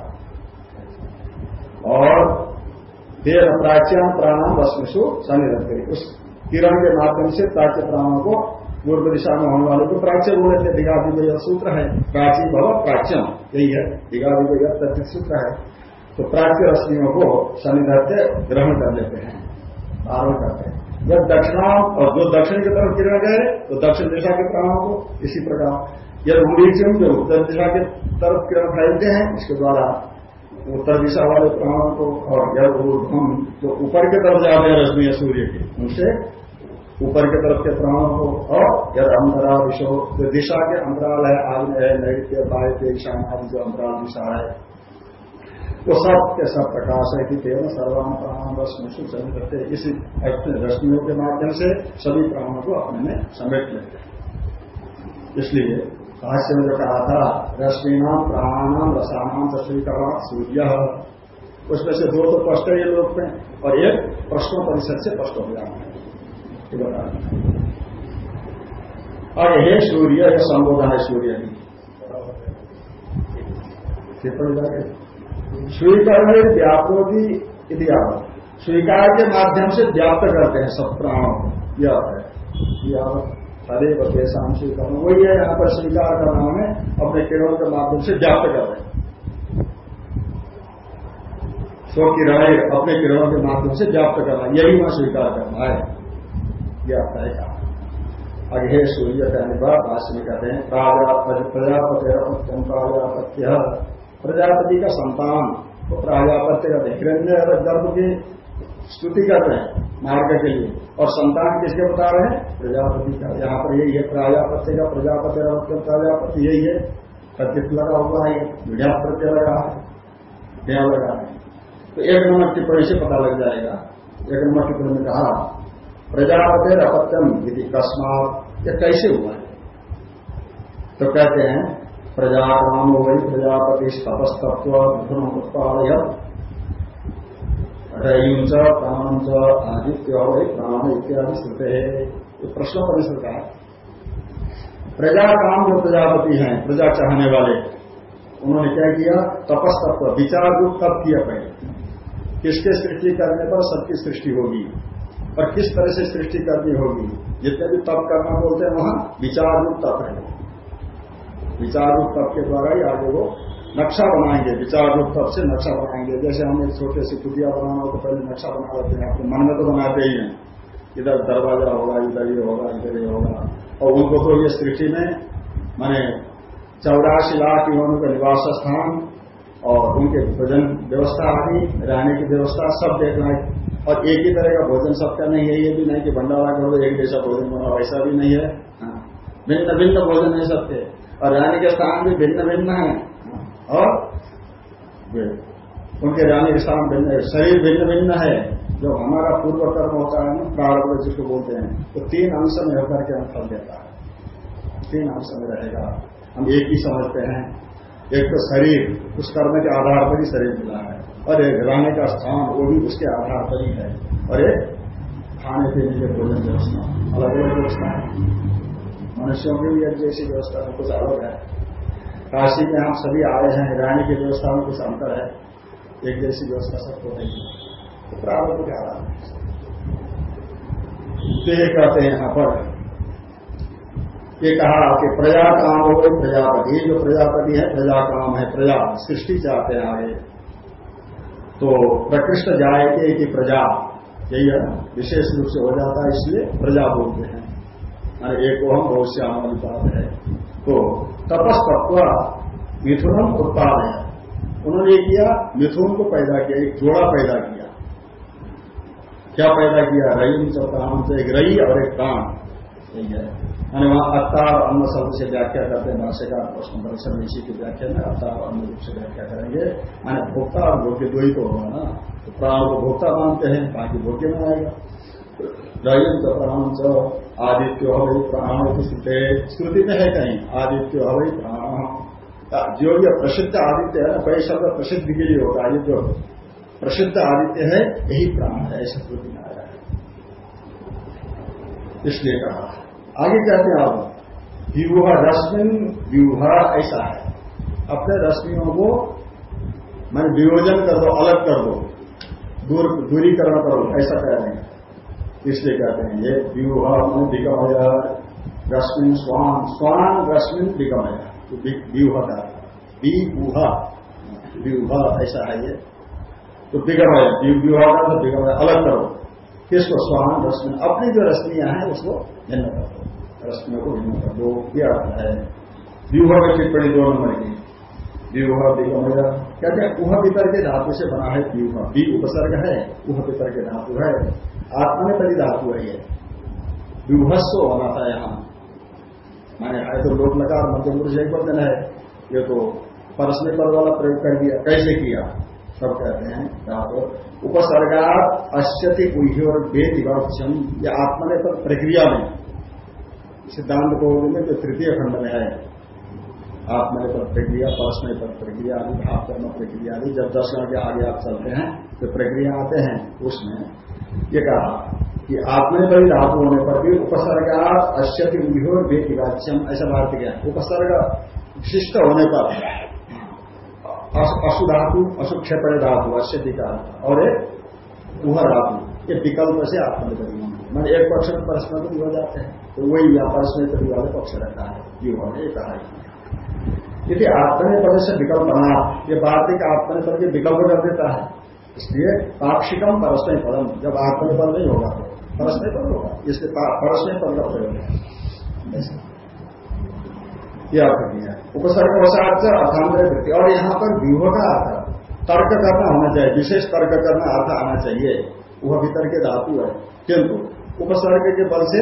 और देह प्राच्यान प्राणाम रश्मिशु सन्निधन उस किरण के माध्यम से प्राच्य प्राणों को पूर्व दिशा में होने वाले को प्राच्य बोले थे दिगादि को यह सूत्र है, प्राची भव प्राच्यम, यही है दिगादि को तथ्य सूत्र है। तो प्राच्य रश्मियों को सन्निधत्य ग्रहण कर लेते हैं, धारण करते हैं। जब दक्षिणा और जो दक्षिण की तरफ़ किरण गए तो दक्षिण दिशा के प्राणों को इसी प्रकार। यदि उड़ीचियम जो उत्तर दिशा के तरफ़ किरण फैलते हैं, इसके द्वारा उत्तर दिशा वाले प्राणों को और जब हम जो ऊपर की तरफ़ जाते हैं रश्मि सूर्य की, उनसे ऊपर की तरफ़ के प्राणों को और यद अंतराल विषो जो दिशा के अंतराल है आग्न है नैत्य वायु ईशान आदि जो अंतराल दिशा है, वो सब के सब प्रकाश है कि केवल सर्वान प्राण रश्मि समेट करते इसी रश्मियों के माध्यम से सभी प्राणों को अपने में समेट लेते इसलिए भाष्य में जो कहा था रश्मिनाम प्राणानाम रसानाम तस्वीकरण सूर्य। उसमें से दो तो है ये लोग में, और एक प्रश्न परिषद से स्पष्ट हो जाना है। और हे सूर्य यह संबोधन है सूर्य की स्वीकरण व्याप्ति यदि स्वीकार के माध्यम से व्याप्त करते हैं सब प्राणों। यह है। हरे बदेशाम स्वीकरण। वही है यहाँ पर स्वीकार करना हमें अपने किरणों के माध्यम से व्याप्त कर रहे स्व किरण अपने किरणों के माध्यम से व्याप्त करना, यही वहाँ स्वीकार करना है। यह है। कहा सूर्य कहने पर भाष्य में कहते हैं, प्रजापति प्रजापत्य। प्रजापति का संतान तो प्रजापत्य का हिरण्य गर्भ की स्तुति कर रहे हैं। मार्ग के लिए। और संतान किसके बता रहे हैं? प्रजापति का। यहाँ पर यही है प्रजापत्य का, प्रजापति प्रजापति यही है। प्रत्यक्ष लगा हुआ है, विद्या प्रत्यय लगा है लगा है। तो एक नंबर टिप्पणी से पता लग जाएगा। एक नंबर टिप्पणी में कहा, प्रजापति अपत्यम यदि कस्मात यह कैसे हुआ है? तो कहते हैं, प्रजा हो गई प्रजापति तपस्तत्व मिथुन रईम च प्राणम च, आदित्य गई प्राण इत्यादि श्रुते। है ये प्रश्न परिश्रुत है। प्रजा काम जो प्रजापति हैं, प्रजा चाहने वाले, उन्होंने क्या किया? तपस्तत्व, विचार रूप तप किया पहले। किसके सृष्टि करने पर सबकी सृष्टि होगी? और किस तरह से सृष्टि करनी होगी? जितने भी तप करना बोलते हैं वहाँ, विचार रूप तप है। विचार रूप तप के द्वारा ही आगे वो नक्शा बनाएँगे, विचार रूप तप से नक्शा बनाएँगे। जैसे हम एक छोटे से कुटिया बनाना हो तो पहले नक्शा बना लेते हैं, अपने मन में तो बनाते ही हैं। इधर दरवाज़ा होगा, इधर ये होगा, इधर ये होगा। और उनको तो ये सृष्टि में, माने चौरासी लाख युवाओं का निवास स्थान और उनके भोजन व्यवस्था आदि, रहने की व्यवस्था सब देखना है। और एक ही तरह का भोजन सबका नहीं है, ये भी नहीं कि भंडारा करो एक जैसा भोजन बनाओ ऐसा भी नहीं है। हाँ। भिन्न भिन्न भोजन है सबके। और रहने के स्थान भी भिन्न भिन्न है। और उनके रहने के स्थान भिन्न शरीर भिन्न भिन्न है, जो हमारा पूर्व कर्म होता है ना प्रारंभ जिसको बोलते हैं तो तीन अंश में होकर के हम फल देता है। तीन अंश में रहेगा। हम एक ही समझते हैं। एक तो शरीर, उस कर्म के आधार पर ही शरीर मिला है। और एक रहने का स्थान, वो भी उसके आधार पर ही है। और एक खाने पीने के भोजन व्यवस्था अलग अलग व्यवस्था है। मनुष्यों की भी एक जैसी व्यवस्था में कुछ अलग है। काशी में हम सभी आए हैं, रहने की व्यवस्था में कुछ अंतर है। एक जैसी व्यवस्था सबको नहीं है। तो प्रारंभ के आधार तो ये कहते हैं यहाँ पर ये कहा कि प्रजा काम हो गई प्रजापति। जो प्रजापति है प्रजा काम है, प्रजा। सृष्टि चाहते हैं आगे। तो प्रकृष्ट जाए के प्रजा। यही है विशेष रूप से हो जाता है, इसलिए प्रजा बोलते हैं। एक हम बहुत से आम बात है। तो तपस्तत्व मिथुन उत्पाद है उन्होंने किया, मिथुन को पैदा किया, एक जोड़ा पैदा किया। क्या पैदा किया? रही चौथा से एक रई और एक काम यही है। यानी वहाँ अत्ता और अन्न शब्द से व्याख्या करते हैं, भाष्यकार प्रश्न में इसी की व्याख्या में अत्ता और अन्न रूप से व्याख्या करेंगे। यानी भोक्ता और भोग्य दो ही तो होगा ना? तो प्राण को भोक्ता मानते हैं, बाकी भोग्य में आएगा। रयन तो प्राण च आदित्य हो गई प्राण की स्मृति में है कहीं? आदित्य हो गई प्राण जो ये प्रसिद्ध आदित्य है ना कई शब्द प्रसिद्ध के लिए होता है ये जो प्रसिद्ध आदित्य है यही प्राण है ऐसा स्मृति में आया है। इसलिए कहा आगे कहते हैं आप व्यूह रश्मिन व्यूह ऐसा है। अपने रश्मियों को मैंने वियोजन कर दो अलग कर दो दूर दूरीकरण करो ऐसा कह रहे हैं। इसलिए कहते हैं, ये व्यूह दिगमय रश्मिन स्वान स्वान रश्मिन दिगमय व्यूह का, व्यूह व्यूह ऐसा है ये। तो दिगमय व्यूह का तो दिगमय अलग करो। किसको? स्वान रश्मि। अपनी जो रश्मियाँ हैं, उसको भिन्न कर दो। रश्मियों को भिन्न कर दो। क्या है? व्यूह में टिप्पणी दो नंबर की। व्यूह दिगमय कहते हैं, उह पितर के धातु से बना है व्यूह। बी उपसर्ग है, उह पितर के धातु है। आत्मा में तरी धातु है ये व्यूहस्व होना था यहाँ माने आए तो लोक लगा मध्यम पुरुष एक बदन है। ये तो परस्मी पद वाला प्रयोग कर दिया। कैसे किया? सब कहते हैं धातु उपसर्गात अश्यति गुह्य और वेद विवर्चन या आत्मने पर प्रक्रिया में सिद्धांत को में जो तृतीय खंड में है आत्मने पर प्रक्रिया परस्मय पर प्रक्रिया, आदि, भाव कर्म प्रक्रिया आदि, जब दर्शन के आगे आप चलते हैं तो प्रक्रिया आते हैं, उसमें ये कहा कि आत्मने पर धातु होने पर भी उपसर्गात अश्यति वेद विवाच्यम ऐसा भारत गया। उपसर्ग विशिष्ट होने पर अशु अशुधातु अशुक्षेपण धातु अश्य विकार और एक उह धातु, ये विकल्प से आत्मनिर्भर मैंने एक पक्ष में परस्पर भी हो जाते हैं तो वही या परस्पर भी वाले पक्ष रहता है। ये उन्होंने कहा यदि आत्मने पद से विकल्प बना, ये वार्तिक आत्मने पद के विकल्प कर देता है। इसलिए पाक्षिकम परस्मय पदम जब आत्मने पद नहीं होगा तो परस्मय पद होगा इसलिए परस्मय पद का प्रयोग है। उपसर्ग अर्थांतर वृत्ति और यहाँ पर व्यूह का अर्थ, तर्क करना होना चाहिए, विशेष तर्क करना अर्थ आना चाहिए। वह भीतर के धातु है। किंतु उपसर्ग के बल से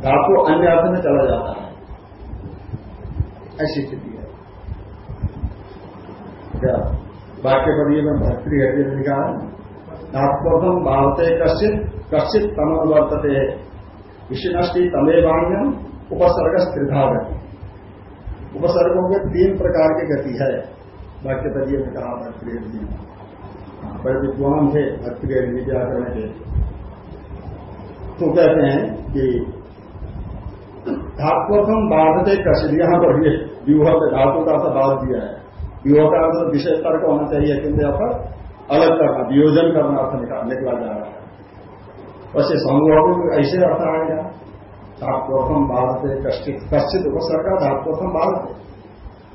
धातु अन्य अर्थ में चला जाता है। ऐसी स्थिति है। क्या? वाक्य पर ये मैं भक्ति हृदय लिखा है। धात्वर्थम भारते कश्चित कश्चित तमन वर्तते। विष्णष्टि तमेवाण्यम उपसर्ग स्त्रिधा गति। उपसर्गों के तीन प्रकार की गति है। वाक्य तरीय में कहा भक्ति जी हाँ, बड़े विद्वान थे भक्ति व्याकरण के तो कहते हैं कि धात्वकम बाधते कशिद यहाँ पर ये व्यूह धातु का अर्थ बाध दिया है। व्यूह का अर्थ विशेष तर्क होना चाहिए, किंतु यहाँ पर अलग करना, वियोजन करना अर्थ निकला जा रहा है। वैसे समूह ऐसे अर्थ आएगा धात्वर्थम बाधते कश्चित कश्चित उपसर्ग धात्वर्थम बाधते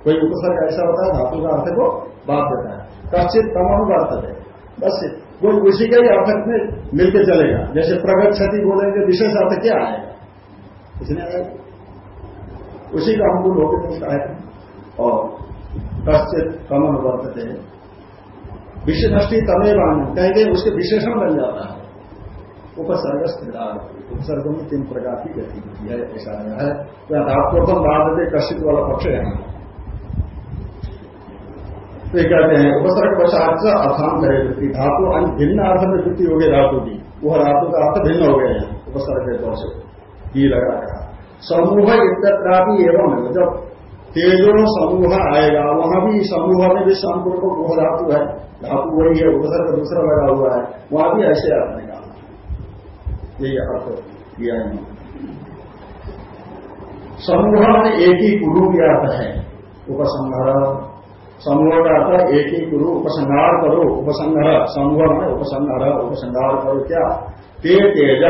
कोई उपसर्ग ऐसा होता है, धातु का अर्थ को बाध देता है। कश्चित तमन है। बस कोई उसी के ही अर्थ में मिलकर चलेगा। जैसे प्रगत क्षति बोलेंगे, विशेष अर्थ क्या आएगा इसने उसी का लोग मिलता है। और कश्चित तमन वर्तते। विषय तमेव कहेंगे उसके विशेषण बन जाता है। उपसर्ग स्थिरार उपसर्ग में तीन प्रकार की गतिविधि है, ऐसा है। तो धात्वोत्तम बाध कशित वाला पक्ष है। तो कहते हैं उपसर्ग पश्चात अर्थान करे धातु अन्य भिन्न अर्थ में वृत्ति हो गई धातु की। वह धातु का अर्थ भिन्न हो गया है। उपसर्ग के तौर से। ही लगा कहा समूह इत्यत्रापि एवं है जब तेजो समूह आएगा, वहाँ भी समूह में भी संपूर्ण वह धातु है। धातु वही है उपसर्ग दूसरा लगा हुआ है, वहाँ भी ऐसे अर्थ नहीं यही अर्थ किया समूह में एक ही गुरु की अर्थ है, उपसंहार। समूह का अर्थ एक ही गुरु, उपसंहार करो, उपसंहार। समूह में उपसंहार उपसंहार करो क्या? ते तेज।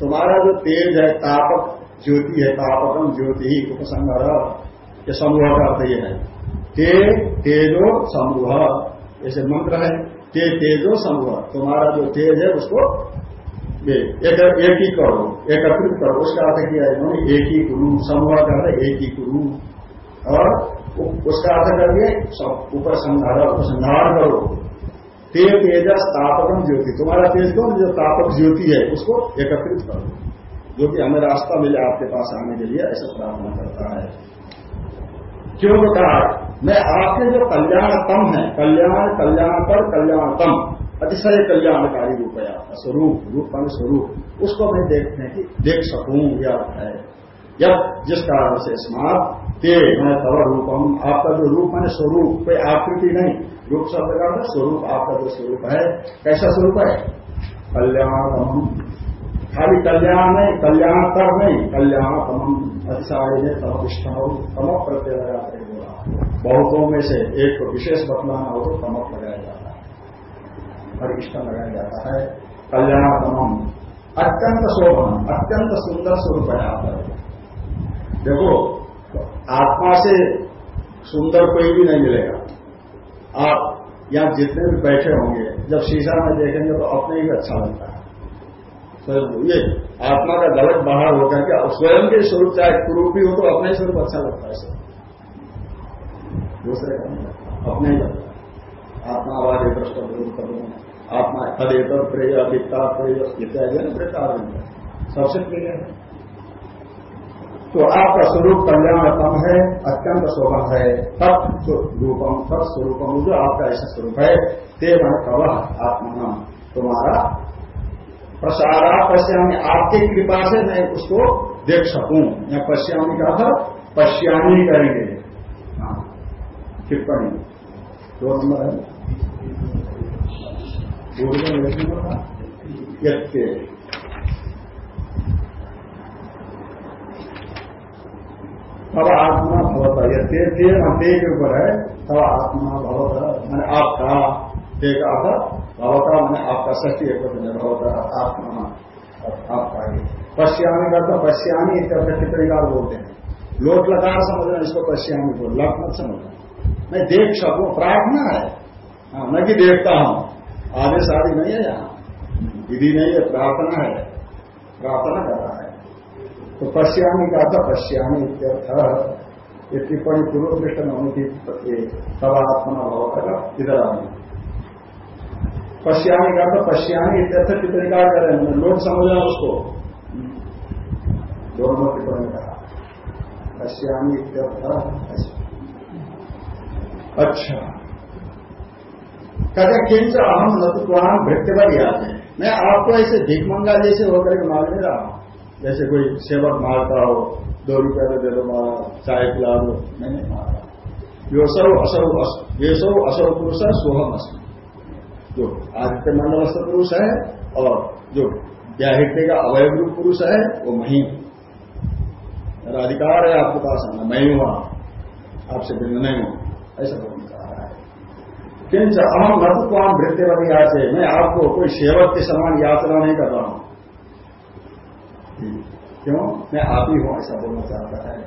तुम्हारा जो तेज है, तापक ज्योति है, तापकम ज्योति ही उपसंहार। ये समूह का अर्थ ये है। ते तेजो समूह। ऐसे मंत्र है ते तेजो समूह। तुम्हारा जो तेज है उसको एक, एक ही करो एकत्रित करो। उसका अर्थ किया है इन्होंने एक ही गुरु। समूह का अर्थ एक ही गुरु। और उसका अर्थ करिए ऊपर संधार उपसंहार करो। ते तेज तापकम ज्योति। तुम्हारा तेज कौन जो तापक ज्योति है उसको एकत्रित करो। जो कि हमें रास्ता मिले आपके पास आने के लिए ऐसा प्रार्थना करता है। क्यों कहा? मैं आपके जो कल्याणतम है, कल्याण कल्याण पर कल्याणतम, अतिशय कल्याणकारी रूप आपका, स्वरूप रूप मान स्वरूप, उसको मैं देखने की, देख सकूँ या है। जब जिस कारण से स्मार्ट ते मैं तव रूपम, आपका जो रूप मैंने स्वरूप, कोई आकृति नहीं। रूप शब्द का स्वरूप, आपका जो स्वरूप है, कैसा स्वरूप है? कल्याणम। खाली कल्याण नहीं, कल्याण कर नहीं कल्याण तमम अतिशाई ने तमपिष्ठ हो तमक प्रत्यय लगा कर बोला बहुतों में से एक को विशेष बतलाना हो तो तमक लगाया जाता है। परिष्ठ लगाया जाता है। कल्याण तमम अत्यंत शोभन, अत्यंत सुंदर स्वरूप है आप देखो, आत्मा से सुंदर कोई भी नहीं मिलेगा। आप यहाँ जितने भी बैठे होंगे, जब शीशा में देखेंगे तो अपने ही अच्छा लगता है। स्वयं ये आत्मा का गलत बाहर होकर के स्वयं के स्वरूप, चाहे कुरूप हो तो अपने स्वरूप अच्छा लगता है सब दूसरे का नहीं अपने ही लगता आत्मा आवाज़ प्रश्न करूँ आत्मा तदेतर प्रेय अभिता प्रेय, इत्यादि ना सबसे प्रिय है। तो आपका स्वरूप कल्याणतम है, अत्यंत शोभन है। तत् रूपम तत् स्वरूपम, जो आपका ऐसा स्वरूप है, ते मन कव आत्मा तुम्हारा प्रसारा पश्यामी आपकी कृपा से मैं उसको देख सकूँ। या पश्यामी का था, पश्यामी करेंगे। हाँ टिप्पणी। दो नंबर है। तब आत्मा भवत ये ते ते के ऊपर है। तब आत्मा भवत मैंने आपका एक अर्थ भवता मैंने आपका सत्य एक भवत आत्मा आपका पश्यामी करता पश्यामी एक अर्थ काल बोलते हैं। लोट लकार समझना इसको पश्यामी को लट मत समझना। मैं देख सकू प्रार्थना है। हाँ, मैं भी देखता हूँ। आदेश आदि नहीं है यहाँ। विधि नहीं है प्रार्थना है। प्रार्थना कर रहा है। तो पश्यामी का था पश्यामी ये टिप्पणी पूर्व पृष्ठ में थी तब आत्मा भाव इधर आने। पश्यामी का था पश्यामी इत्यर्थ का करें लोग समझ रहे उसको। दोनों टिप्पणी कहा। पश्यामी इत्यर्थ अच्छा। कहते किंच अहम नतुत्वान भृत्य पर याद है मैं आपको ऐसे भिकमंगा जैसे होकर के मार नहीं रहा हूँ। जैसे कोई सेवक मारता हो, दो रुपया तो दे दो मारा, चाय पिला दो नहीं मारा योसौ असौ येसौ असौ पुरुष है सोहम अस्म जो आदित्य मंडलस्थ पुरुष है और जो व्याहित्य का अवयव रूप पुरुष है, वो मही। मेरा अधिकार है आपके पास आना। मैं हूँ आपसे भिन्न नहीं हूँ। ऐसा बोलने कहा है। किंच अहम नतुत्वान वृत्तिवती से मैं आपको कोई सेवक के समान यात्रा नहीं कर रहा हूँ। क्यों? मैं आप ही हूँ, ऐसा बोलना चाहता है।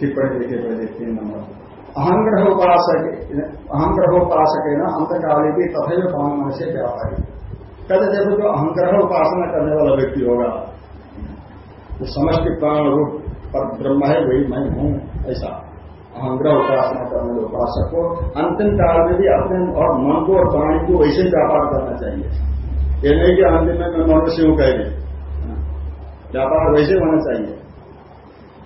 टिप्पणी देखे पहले तीन नंबर अहंग्रह उपासक अहंग्रह उपासक है ना अंतकाली भी तथे पान से व्यापारी। कहते देखो जो अहंग्रह उपासना करने वाला व्यक्ति होगा जो समस्त प्राण रूप पर ब्रह्म है, वही मैं हूँ, ऐसा। अहंग्रह उपासना करने वाले उपासक को अंतिम काल में भी अपने और मन को और प्राणी को वैसे व्यापार करना चाहिए। ये नहीं कि अंतिम में मैं मनुष्य हूँ कह रही व्यापार वैसे होना चाहिए।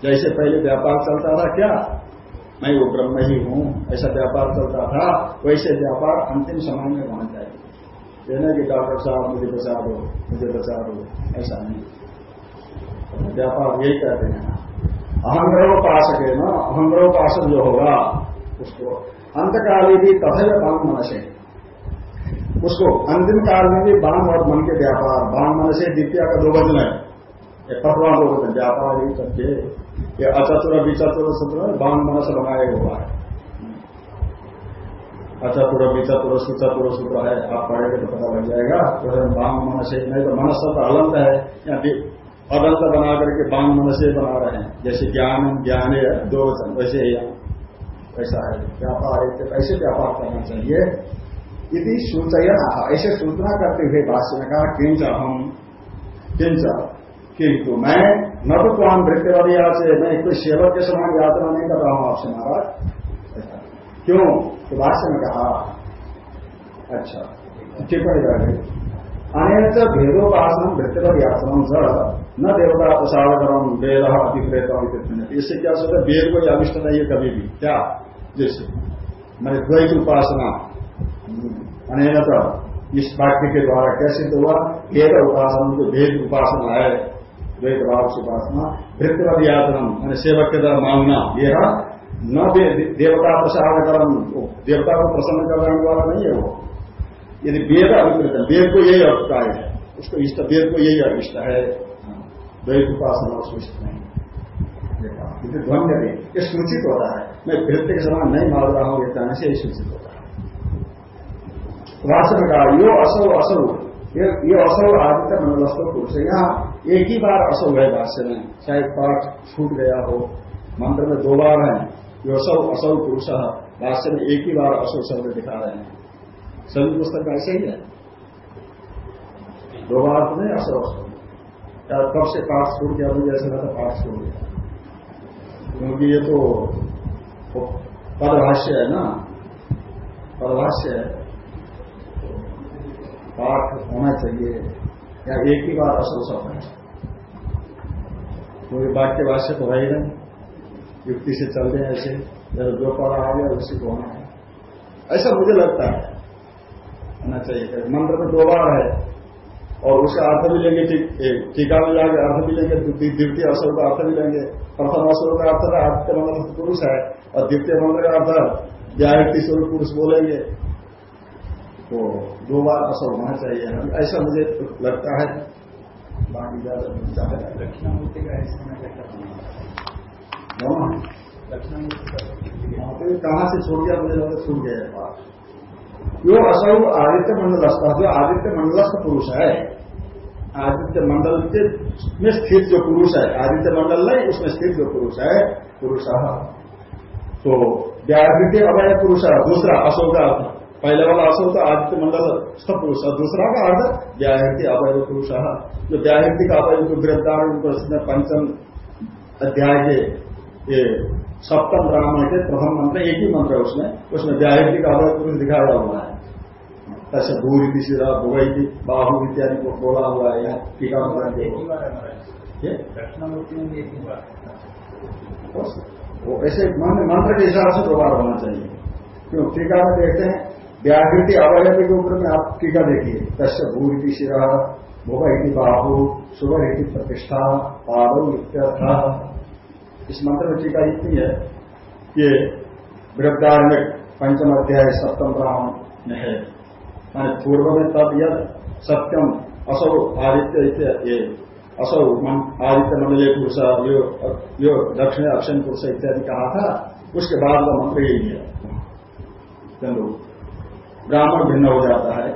जैसे पहले व्यापार चलता था, क्या? मैं वो ब्रह्म ही हूँ ऐसा व्यापार चलता था, वैसे व्यापार अंतिम समय में होना चाहिए। ये नहीं कि डॉक्टर साहब, मुझे बचा दो, मुझे बचा दो, ऐसा नहीं। व्यापार यही कहते हैं अहंग्रह उपासक है ना, अहंग्रह उपासक जो होगा, उसको अंतकाली भी तथे बाम मन से उसको अंतिम काल में भी बाम और मन के व्यापार, बाम मन से द्वितीय का दो वज़न है। ये लोग व्यापार ही करके ये अचतुर, विचतुर सूत्र बांग मनस बनाया हुआ है। अचतुर, विचतुर, सुचतुर सूत्र है, आप पढ़ेंगे तो पता लग जाएगा। तो बांग मन से नहीं तो मनस तो अलंत है। या अदंत बना करके बांग मन से बना रहे हैं। जैसे ज्ञान ज्ञान दो वचन, वैसे ही वैसा है। व्यापार ऐसे व्यापार करना चाहिए। यदि सूचयन, ऐसे सूचना करते हुए भाष्य में कहा किंच हम किंच किंतु मैं न तो कौन वृत्तिवादी से, मैं कोई सेवक के समान यात्रा नहीं कर रहा हूँ आपसे, महाराज। क्यों? तो भाष्य में कहा अच्छा टिप्पणी कर गई अनेक भेदोपासन वृत्तिवद यात्रा स न देवता प्रसादकरम वेद अतिप्रेत इससे क्या सोचा वेद कोई अभिष्ट नहीं है कभी भी। क्या? जैसे मैंने द्वैत उपासना। अनेक इस वाक्य के द्वारा कैसे तो हुआ? भेद उपासना जो वेद उपासना है। द्वैत भाव से उपासना भृत्यवद यातनम मैंने सेवक के द्वारा मांगना यह न देवता प्रसाद कर्म देवता को प्रसन्न करने वाला नहीं है वो। यदि वेद अभिकृत वेद को यही अभिप्राय है, उसको इष्ट, वेद को यही अभिष्ट है। द्वैत उपासना सूचित नहीं देखा ध्वन्य भी ये सूचित होता है। मैं वृत्ति के समान नहीं मार रहा हूँ, ये कहने से यही सूचित होता है। वास्तव का, यो असौ असौ, ये असौ आदित्य मंडलस्थ पुरुष है यहाँ एक ही बार असौ है भाष्य में। चाहे पाठ छूट गया हो, मंत्र में दो बार है यो असौ असौ पुरुष, भाष्य में एक ही बार असौ शब्द दिखा रहे हैं। सभी पुस्तक ऐसे ही है। दो बार तो नहीं असर असर कब से पाठ छूट गया मुझे ऐसा लगता पाठ छूट गया। क्योंकि ये तो पदभाष्य है ना। पदभाष्य है। पाठ होना चाहिए। या एक ही बार असल शब्द है। कोई वाक्य भाष्य तो है ही नहीं। युक्ति से चल रहे हैं ऐसे। जब जो पढ़ा आ गया उसी को होना है। ऐसा मुझे लगता है। होना चाहिए। मंत्र में दो बार है। और उसका अर्थ भी लेंगे टीका में जाकर अर्थ भी लेंगे द्वितीय अवसर का अर्थ भी लेंगे प्रथम अवसर का अर्थ है आदित्य मंत्र पुरुष है। और द्वितीय मंत्र का अर्थ व्याहृति स्वरूप पुरुष बोलेंगे। तो दो बार असर होना चाहिए। ऐसा मुझे लगता है। बाकी ज़्यादा दक्षिणामूर्ति का हाँ, तो कहाँ से छोड़ गया मुझे लगता छूट गया बात। यो असौ आदित्य मंडलस्थ जो आदित्य मंडलस्थ पुरुष है। आदित्य मंडल के में स्थित जो पुरुष है आदित्य मंडल नहीं उसमें स्थित जो पुरुष है पुरुष। तो व्याहृति अवय पुरुष दूसरा अशोक पहले वाला अशोक तो आदित्य मंडल सब पुरुष दूसरा का अर्थ व्याहृति अवय पुरुष। जो व्याहृति का अवय जो गिरफ़्तार पंचम अध्याय के सप्तम ब्राह्मण के प्रथम मंत्र, एक ही मंत्र है उसमें। उसमें व्याहृति का अवय पुरुष दिखाया हुआ है। ऐसे भूरी दिशिरा भुवई बाहु इत्यादि को बोला हुआ है। यहाँ टीका वो ऐसे मंत्र के हिसाब से दोबारा होना चाहिए। क्यों? टीका में देखते हैं। व्याकृति अवयव के ऊपर में आप टीका देखिए। तस्य भूरी शिरा भुवई बाहु सुबह इति प्रतिष्ठा पादव इत्यर्थ। इस मंत्र में टीका इतनी है ये वृद्धार में पंचम अध्याय सप्तम ब्राह्मण में है। माने पूर्व में तब यद सत्यम असौ आदित्य ये असौ आदित्य मंडलीय पुरुष यो, यो दक्षिण अक्षण पुरुष इत्यादि कहा था। उसके बाद का मंत्र यही है। चलो। ब्राह्मण भिन्न हो जाता है।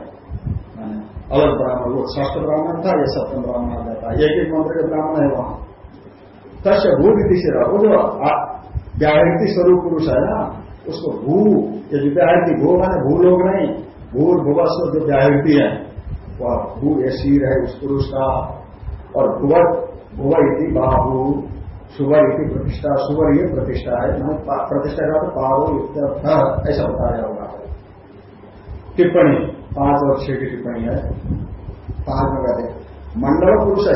अलग ब्राह्मण, वो षष्ठ ब्राह्मण था, या सप्तम ब्राह्मण आ जाता है। एक एक मंत्र के ब्राह्मण है वहाँ। तस्य भू विधि से वो जो व्याहृति स्वरूप पुरुष है ना, उसको भू यदि व्याहृति, भू माने भू लोग नहीं भूल भुवस्व जो व्याहृति है, वह भू ये शीर है उस पुरुष का। और भुवर भुव इति बाहू सुवर इति प्रतिष्ठा सुवर ये प्रतिष्ठा है। प्रतिष्ठा का तो पावो ऐसा बताया होगा। टिप्पणी, पाँच और छह की टिप्पणी है। पाँच में कहते मंडल पुरुष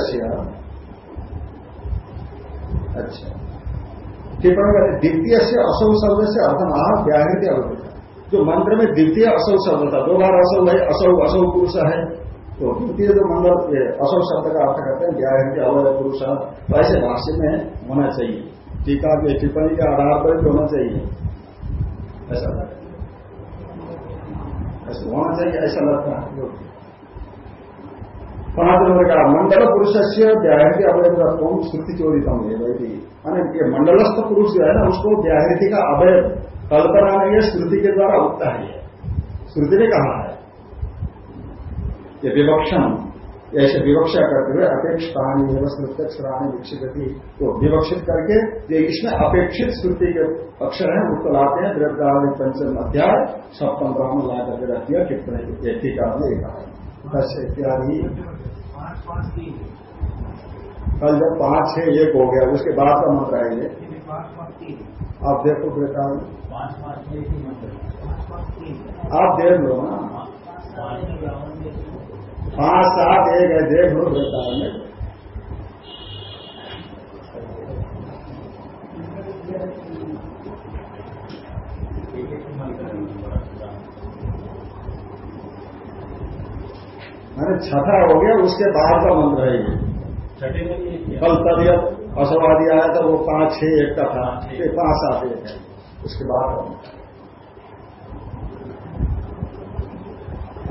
अच्छा। टिप्पणी कहते द्वितीय से असौ शब्द से अर्थम आह, व्याहृति अवधि। जो मंत्र में द्वितीय असौ शब्द था, दो बार असौ है, असौ असौ पुरुष है तो द्वितीय जो मंडल असौ शब्द का अर्थ करते हैं, व्याहृति अवय पुरुष। तो ऐसे भाष्य में होना चाहिए। टीका के टिप्पणी के आधार पर होना चाहिए। ऐसा ऐसा होना चाहिए ऐसा लगता है पाँच नंबर का मंडल पुरुष से व्याहृति अवैध कौन श्रुति कम है वही मानी ये मंडलस्थ पुरुष जो है ना उसको व्याहृति का अवय कल्पना नहीं है श्रुति के द्वारा उठता है श्रुति ने कहा है ये विवक्षण ऐसे विवक्षा करते हुए अपेक्षाणी प्रत्यक्ष विकसित थी तो विवक्षित करके ये इसमें अपेक्षित श्रुति के अक्षर हैं उसको लाते हैं द्रव्य पंचम अध्याय, सप्तम ब्राह्मण ला करके रखती है में कहा। इत्यादि कल जब पाँच छह एक हो गया, उसके बाद का मंत्र है ये आप देखो बेटा। आप देख लो ना। पाँच सात एक है देख लो बेटा मैंने छठा हो गया उसके बाद का मंत्र है ये। कल तबियत असवादी आया था वो पाँच छह एक का था। पाँच सात एक है। उसके बाद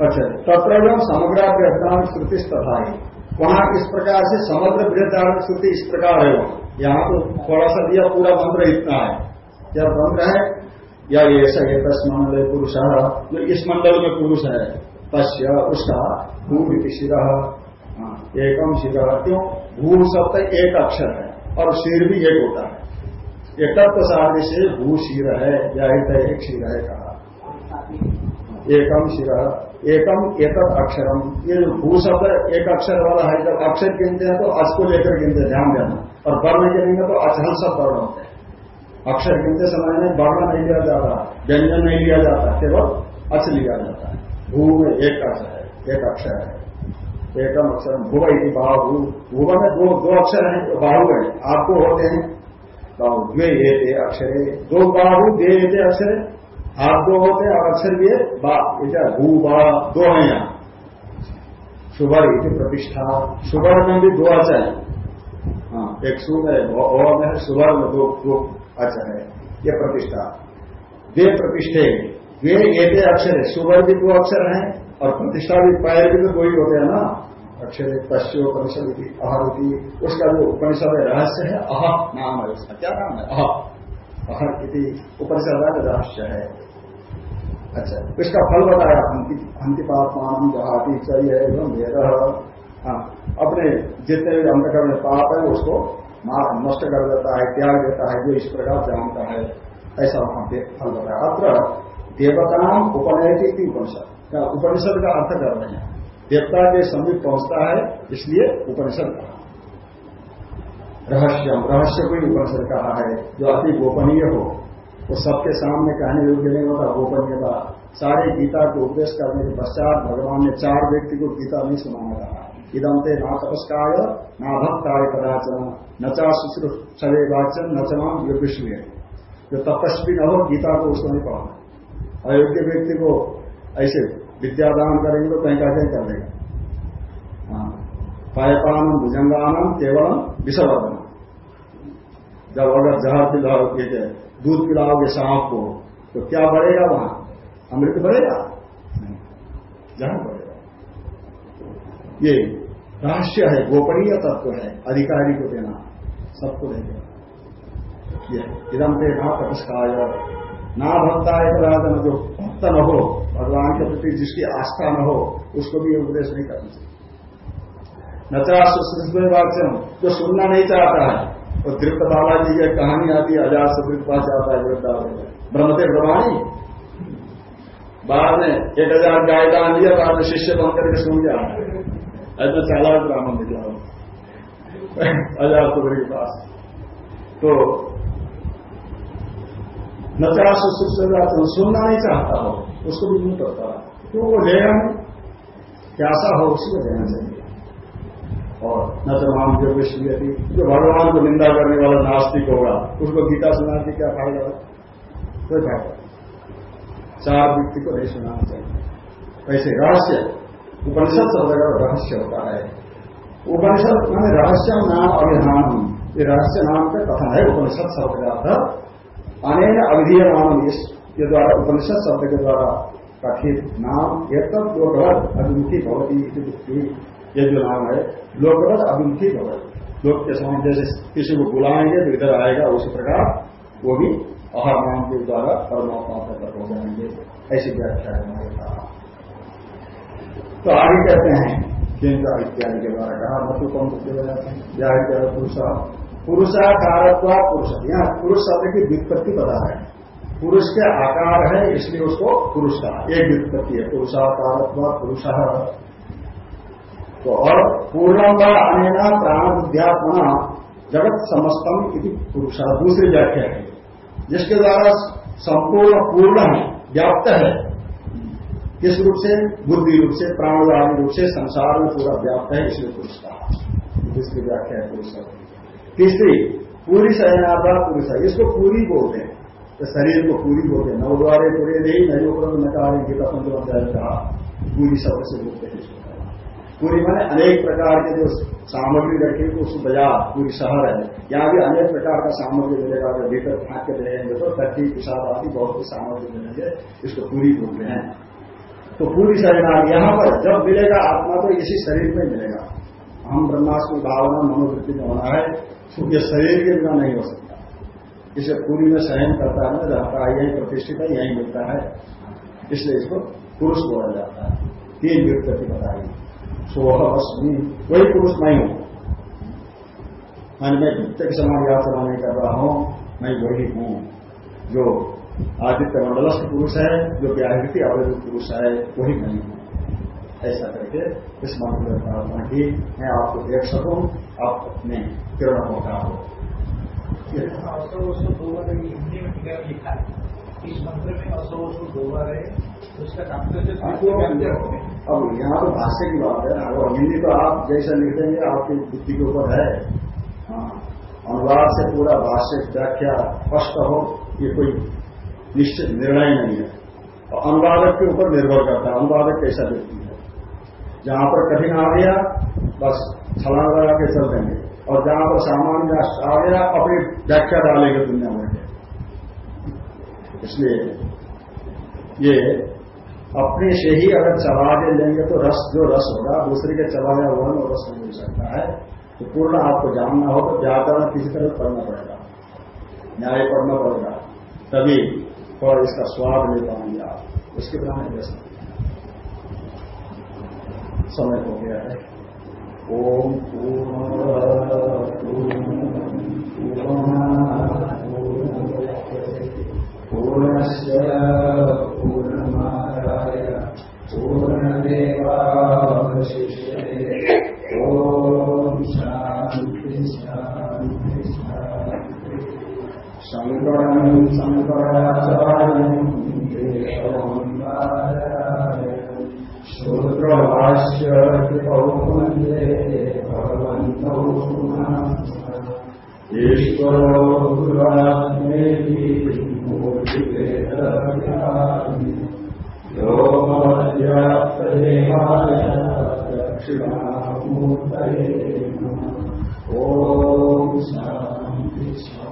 अच्छा तत्र समग्र व्यवधान श्रुति तथा ही वहाँ इस प्रकार से समग्र बृहदारण श्रुति इस प्रकार है यहाँ तो थोड़ा सा दिया पूरा मंत्र इतना है। यह मंत्र है या ऐसा है तस् मंडल पुरुष। जो इस मंडल में पुरुष है तस्य उसका भू शिर। हाँ, एकम शिर। क्यों? भू शब्द एक अक्षर है और सिर भी एक होता है। एकत्व साधि से भू शिर है या एक शिर है कहा। एकम शिर। एकम एक अक्षरम। ये जो भू शब्द एक अक्षर वाला है, जब अक्षर गिनते हैं तो अच को लेकर गिनते ध्यान देना। और वर्ण गिनेंगे तो अचहल सब वर्ण होते हैं। अक्षर गिनते समय में वर्ण नहीं लिया जाता व्यंजन नहीं लिया जाता, केवल अच लिया जाता है। भू में एक अक्षर है, एक अक्षर है। एकम अक्षर भुव बाहु। भुव में दो दो अक्षर हैं तो बाहु है। आपको होते हैं। बाहु, द्वे ये अक्षर, दो बाहु दे अक्षर। आप दो होते हैं, और अक्षर भी है, बा भू, बा, दो है यहाँ। सुबर की प्रतिष्ठा। सुबर में भी दो अक्षर है। हाँ एक सुब है, और में सुबर में दो दो अक्षर है। ये प्रतिष्ठा। वे प्रतिष्ठे, वे एक अक्षर है। सुबर भी दो अक्षर हैं, और प्रतिष्ठा भी पैर भी तो दो ही होते हैं ना। अक्षर पश्चोपनिषद अहर उसका जो उपनिषद रहस्य है, अह नाम है उसका। क्या नाम है? अह। अहर इति उपनिषद रहस्य है अच्छा इसका फल बताया अंतिपात्मान जहाती चाहिए एवं भेद हाँ अपने जितने भी अंतकरण में पाप है, उसको नष्ट कर देता है, त्याग देता है, जो इस प्रकार जानता है। ऐसा वहाँ फल बताया। अत्र देवताम उपनयती की उपनिषद। उपनिषद का अर्थ कर रहे हैं। देवता के समीप पहुँचता है, इसलिए उपनिषद कहा। रहस्यम, रहस्य को ही उपनिषद कहा है। जो अति गोपनीय हो, वो सबके सामने कहने योग्य नहीं होता, गोपनीयता। सारे गीता को उपदेश करने के पश्चात भगवान ने चार व्यक्ति को गीता नहीं सुनाना कहा इदमते ना तपस्काय, ना भक्ताय कदाचन, न चा शुश्रूषवे वाचन, न ये विश्व जो तपस्वी न हो, गीता को उसको नहीं पढ़ना अयोग्य व्यक्ति को ऐसे विद्यादान करेंगे तो कहीं कहीं कर देगा। पायपान, भुजंगान केवल विषवर्धन. जब अगर जहर पिलाओगे दूध पिलाओगे सांप को तो क्या बढ़ेगा वहाँ? अमृत बढ़ेगा? जहर बढ़ेगा। ये रहस्य है, गोपनीय तत्व है, अधिकारी को देना, सबको देगा ये इदम ना तपस्काय, ना भक्ता है जो भक्त न हो, भगवान के प्रति जिसकी आस्था न हो, उसको भी उपदेश नहीं करना चाहिए। नचा सुश्रुत वाक्यम जो सुनना नहीं चाहता है वो दृप्त बाबा जी की कहानी आती है हज़ार से दृप्त चाहता है ब्रह्मते ब्रह्माणी बाद में एक हज़ार गाय दान दिया बाद में शिष्य बन करके सुन गया ऐसा चालाक ब्राह्मण निकला हज़ार सुबह के पास तो न चाह सुनना नहीं चाहता हो उसको भी नहीं करता क्यों वो लेगा नहीं प्यासा हो उसी को देना चाहिए और न तमाम जो विश्व जो भगवान को निंदा करने वाला नास्तिक होगा, उसको गीता सुना के क्या फ़ायदा कोई फ़ायदा चार व्यक्ति को नहीं सुनाना चाहिए। वैसे रहस्य, उपनिषद शब्द का रहस्य होता है। उपनिषद मैंने रहस्य, नाम, अभिधान। ये रहस्य नाम का कथन है उपनिषद शब्द का अर्थ। अनेन अवधीय नाम ये द्वारा, उपनिषद शब्द के द्वारा कथित नाम एक लोकवत अभिमुखी भवती ये जो नाम है। लोकवत अभिमुखी भवती लोक के समय जैसे किसी को बुलाएँगे तो इधर आएगा, उसी प्रकार वो भी अहर नाम के द्वारा परमात्मा तक हो जाएँगे। ऐसी व्याख्या है हमारे कहा तो आगे कहते हैं, केंद्र इत्यादि के द्वारा कहा, मधु कौन से जाते हैं? व्याख्या पुरुषाकारत्व पुरुष यहाँ पुरुष शब्द की व्युत्पत्ति बता रहे हैं। पुरुष के आकार है, इसलिए उसको पुरुष का एक व्युत्पत्ति है। पुरुषाकारत्व पुरुष। तो और पूर्णम व अनेना प्राण बुद्ध्यात्मा जगत समस्तम इति पुरुषा। दूसरी व्याख्या है। जिसके द्वारा संपूर्ण पूर्ण है, व्याप्त है, किस रूप से? बुद्धि रूप से प्राणवादी रूप से, संसार में पूरा व्याप्त है, इसलिए पुरुष का दूसरी व्याख्या है पुरुष तीसरी, पूरी शयनाथा पुरुष है। इसको पूरी बोलते हैं। तो शरीर को पूरी बोलते हैं। नव द्वारे पूरे नहीं ऊपर नकारे गीता पंचम कहा। पूरी शब्द से बोलते हैं पूरी मैंने अनेक प्रकार के जो सामग्री रखे उस बाज़ार, पूरी शहर है। यहाँ भी अनेक प्रकार का सामग्री मिलेगा अगर भीतर फाँक के देंगे तो धरती पिशाब आदि बहुत सी सामग्री मिलेंगे, इसको पूरी बोलते हैं। तो पूरी शरीर यहाँ पर जब मिलेगा आत्मा तो इसी शरीर में मिलेगा। हम ब्रह्मास्म भावना मनोवृत्ति में होना है ये शरीर के बिना नहीं हो सकता। इसे पूरी में सहन करता है, रहता है, यही प्रतिष्ठित है, यही मिलता है। इसलिए इसको पुरुष बोला जाता है। तीन व्यक्ति बताई। सोह अस्मी वही पुरुष मैं हूँ। मान मैं व्यक्ति के समान यात्रा नहीं कर रहा हूँ, मैं वही हूँ, जो आदित्य मंडलस्थ पुरुष है, जो व्याहृति अवैध पुरुष है, वही मैं हूँ। ऐसा करके इस मंत्र में प्रार्थना की, मैं आपको देख सकूँ, आप अपने किरण होता हो। इस मंत्र में असोस दो बार उसका हाँ, तो अब यहाँ तो भाष्य की बात है अब हिंदी तो आप जैसा लिखेंगे आपकी बुद्धि के ऊपर है। हाँ, अनुवाद से पूरा भाष्य व्याख्या स्पष्ट हो ये कोई निश्चित निर्णय नहीं है। और अनुवादक के ऊपर निर्भर करता है अनुवादक कैसा व्यक्ति है। जहाँ पर कठिन आ गया बस छलांग लगा के चल देंगे। और जहाँ पर सामान्य आ गया अपनी व्याख्या डालेंगे दुनिया में। इसलिए ये अपने से ही अगर चबा के लेंगे तो रस, जो रस होगा, दूसरे के चबाया हुआ वो रस नहीं मिल सकता है। तो पूर्ण आपको जानना हो तो व्याकरण किसी तरह पढ़ना पड़ेगा। न्याय पढ़ना पड़ेगा। तभी और इसका स्वाद ले पाएँगे। आप उसके बिना नहीं ले सकते। समय हो गया है। ओम पूर्णस्य पूर्णमादाय पूर्णमेवावशिष्यते ओम शांति शांति शांति शङ्करम् शङ्कराचार्यम् सूत्रभाष्य वंदे भगवन्तौ ईश्वरो गुरुरात्मेति योमव्याप्तदेहाय दक्षिणामूर्तये ॐ शान्ति।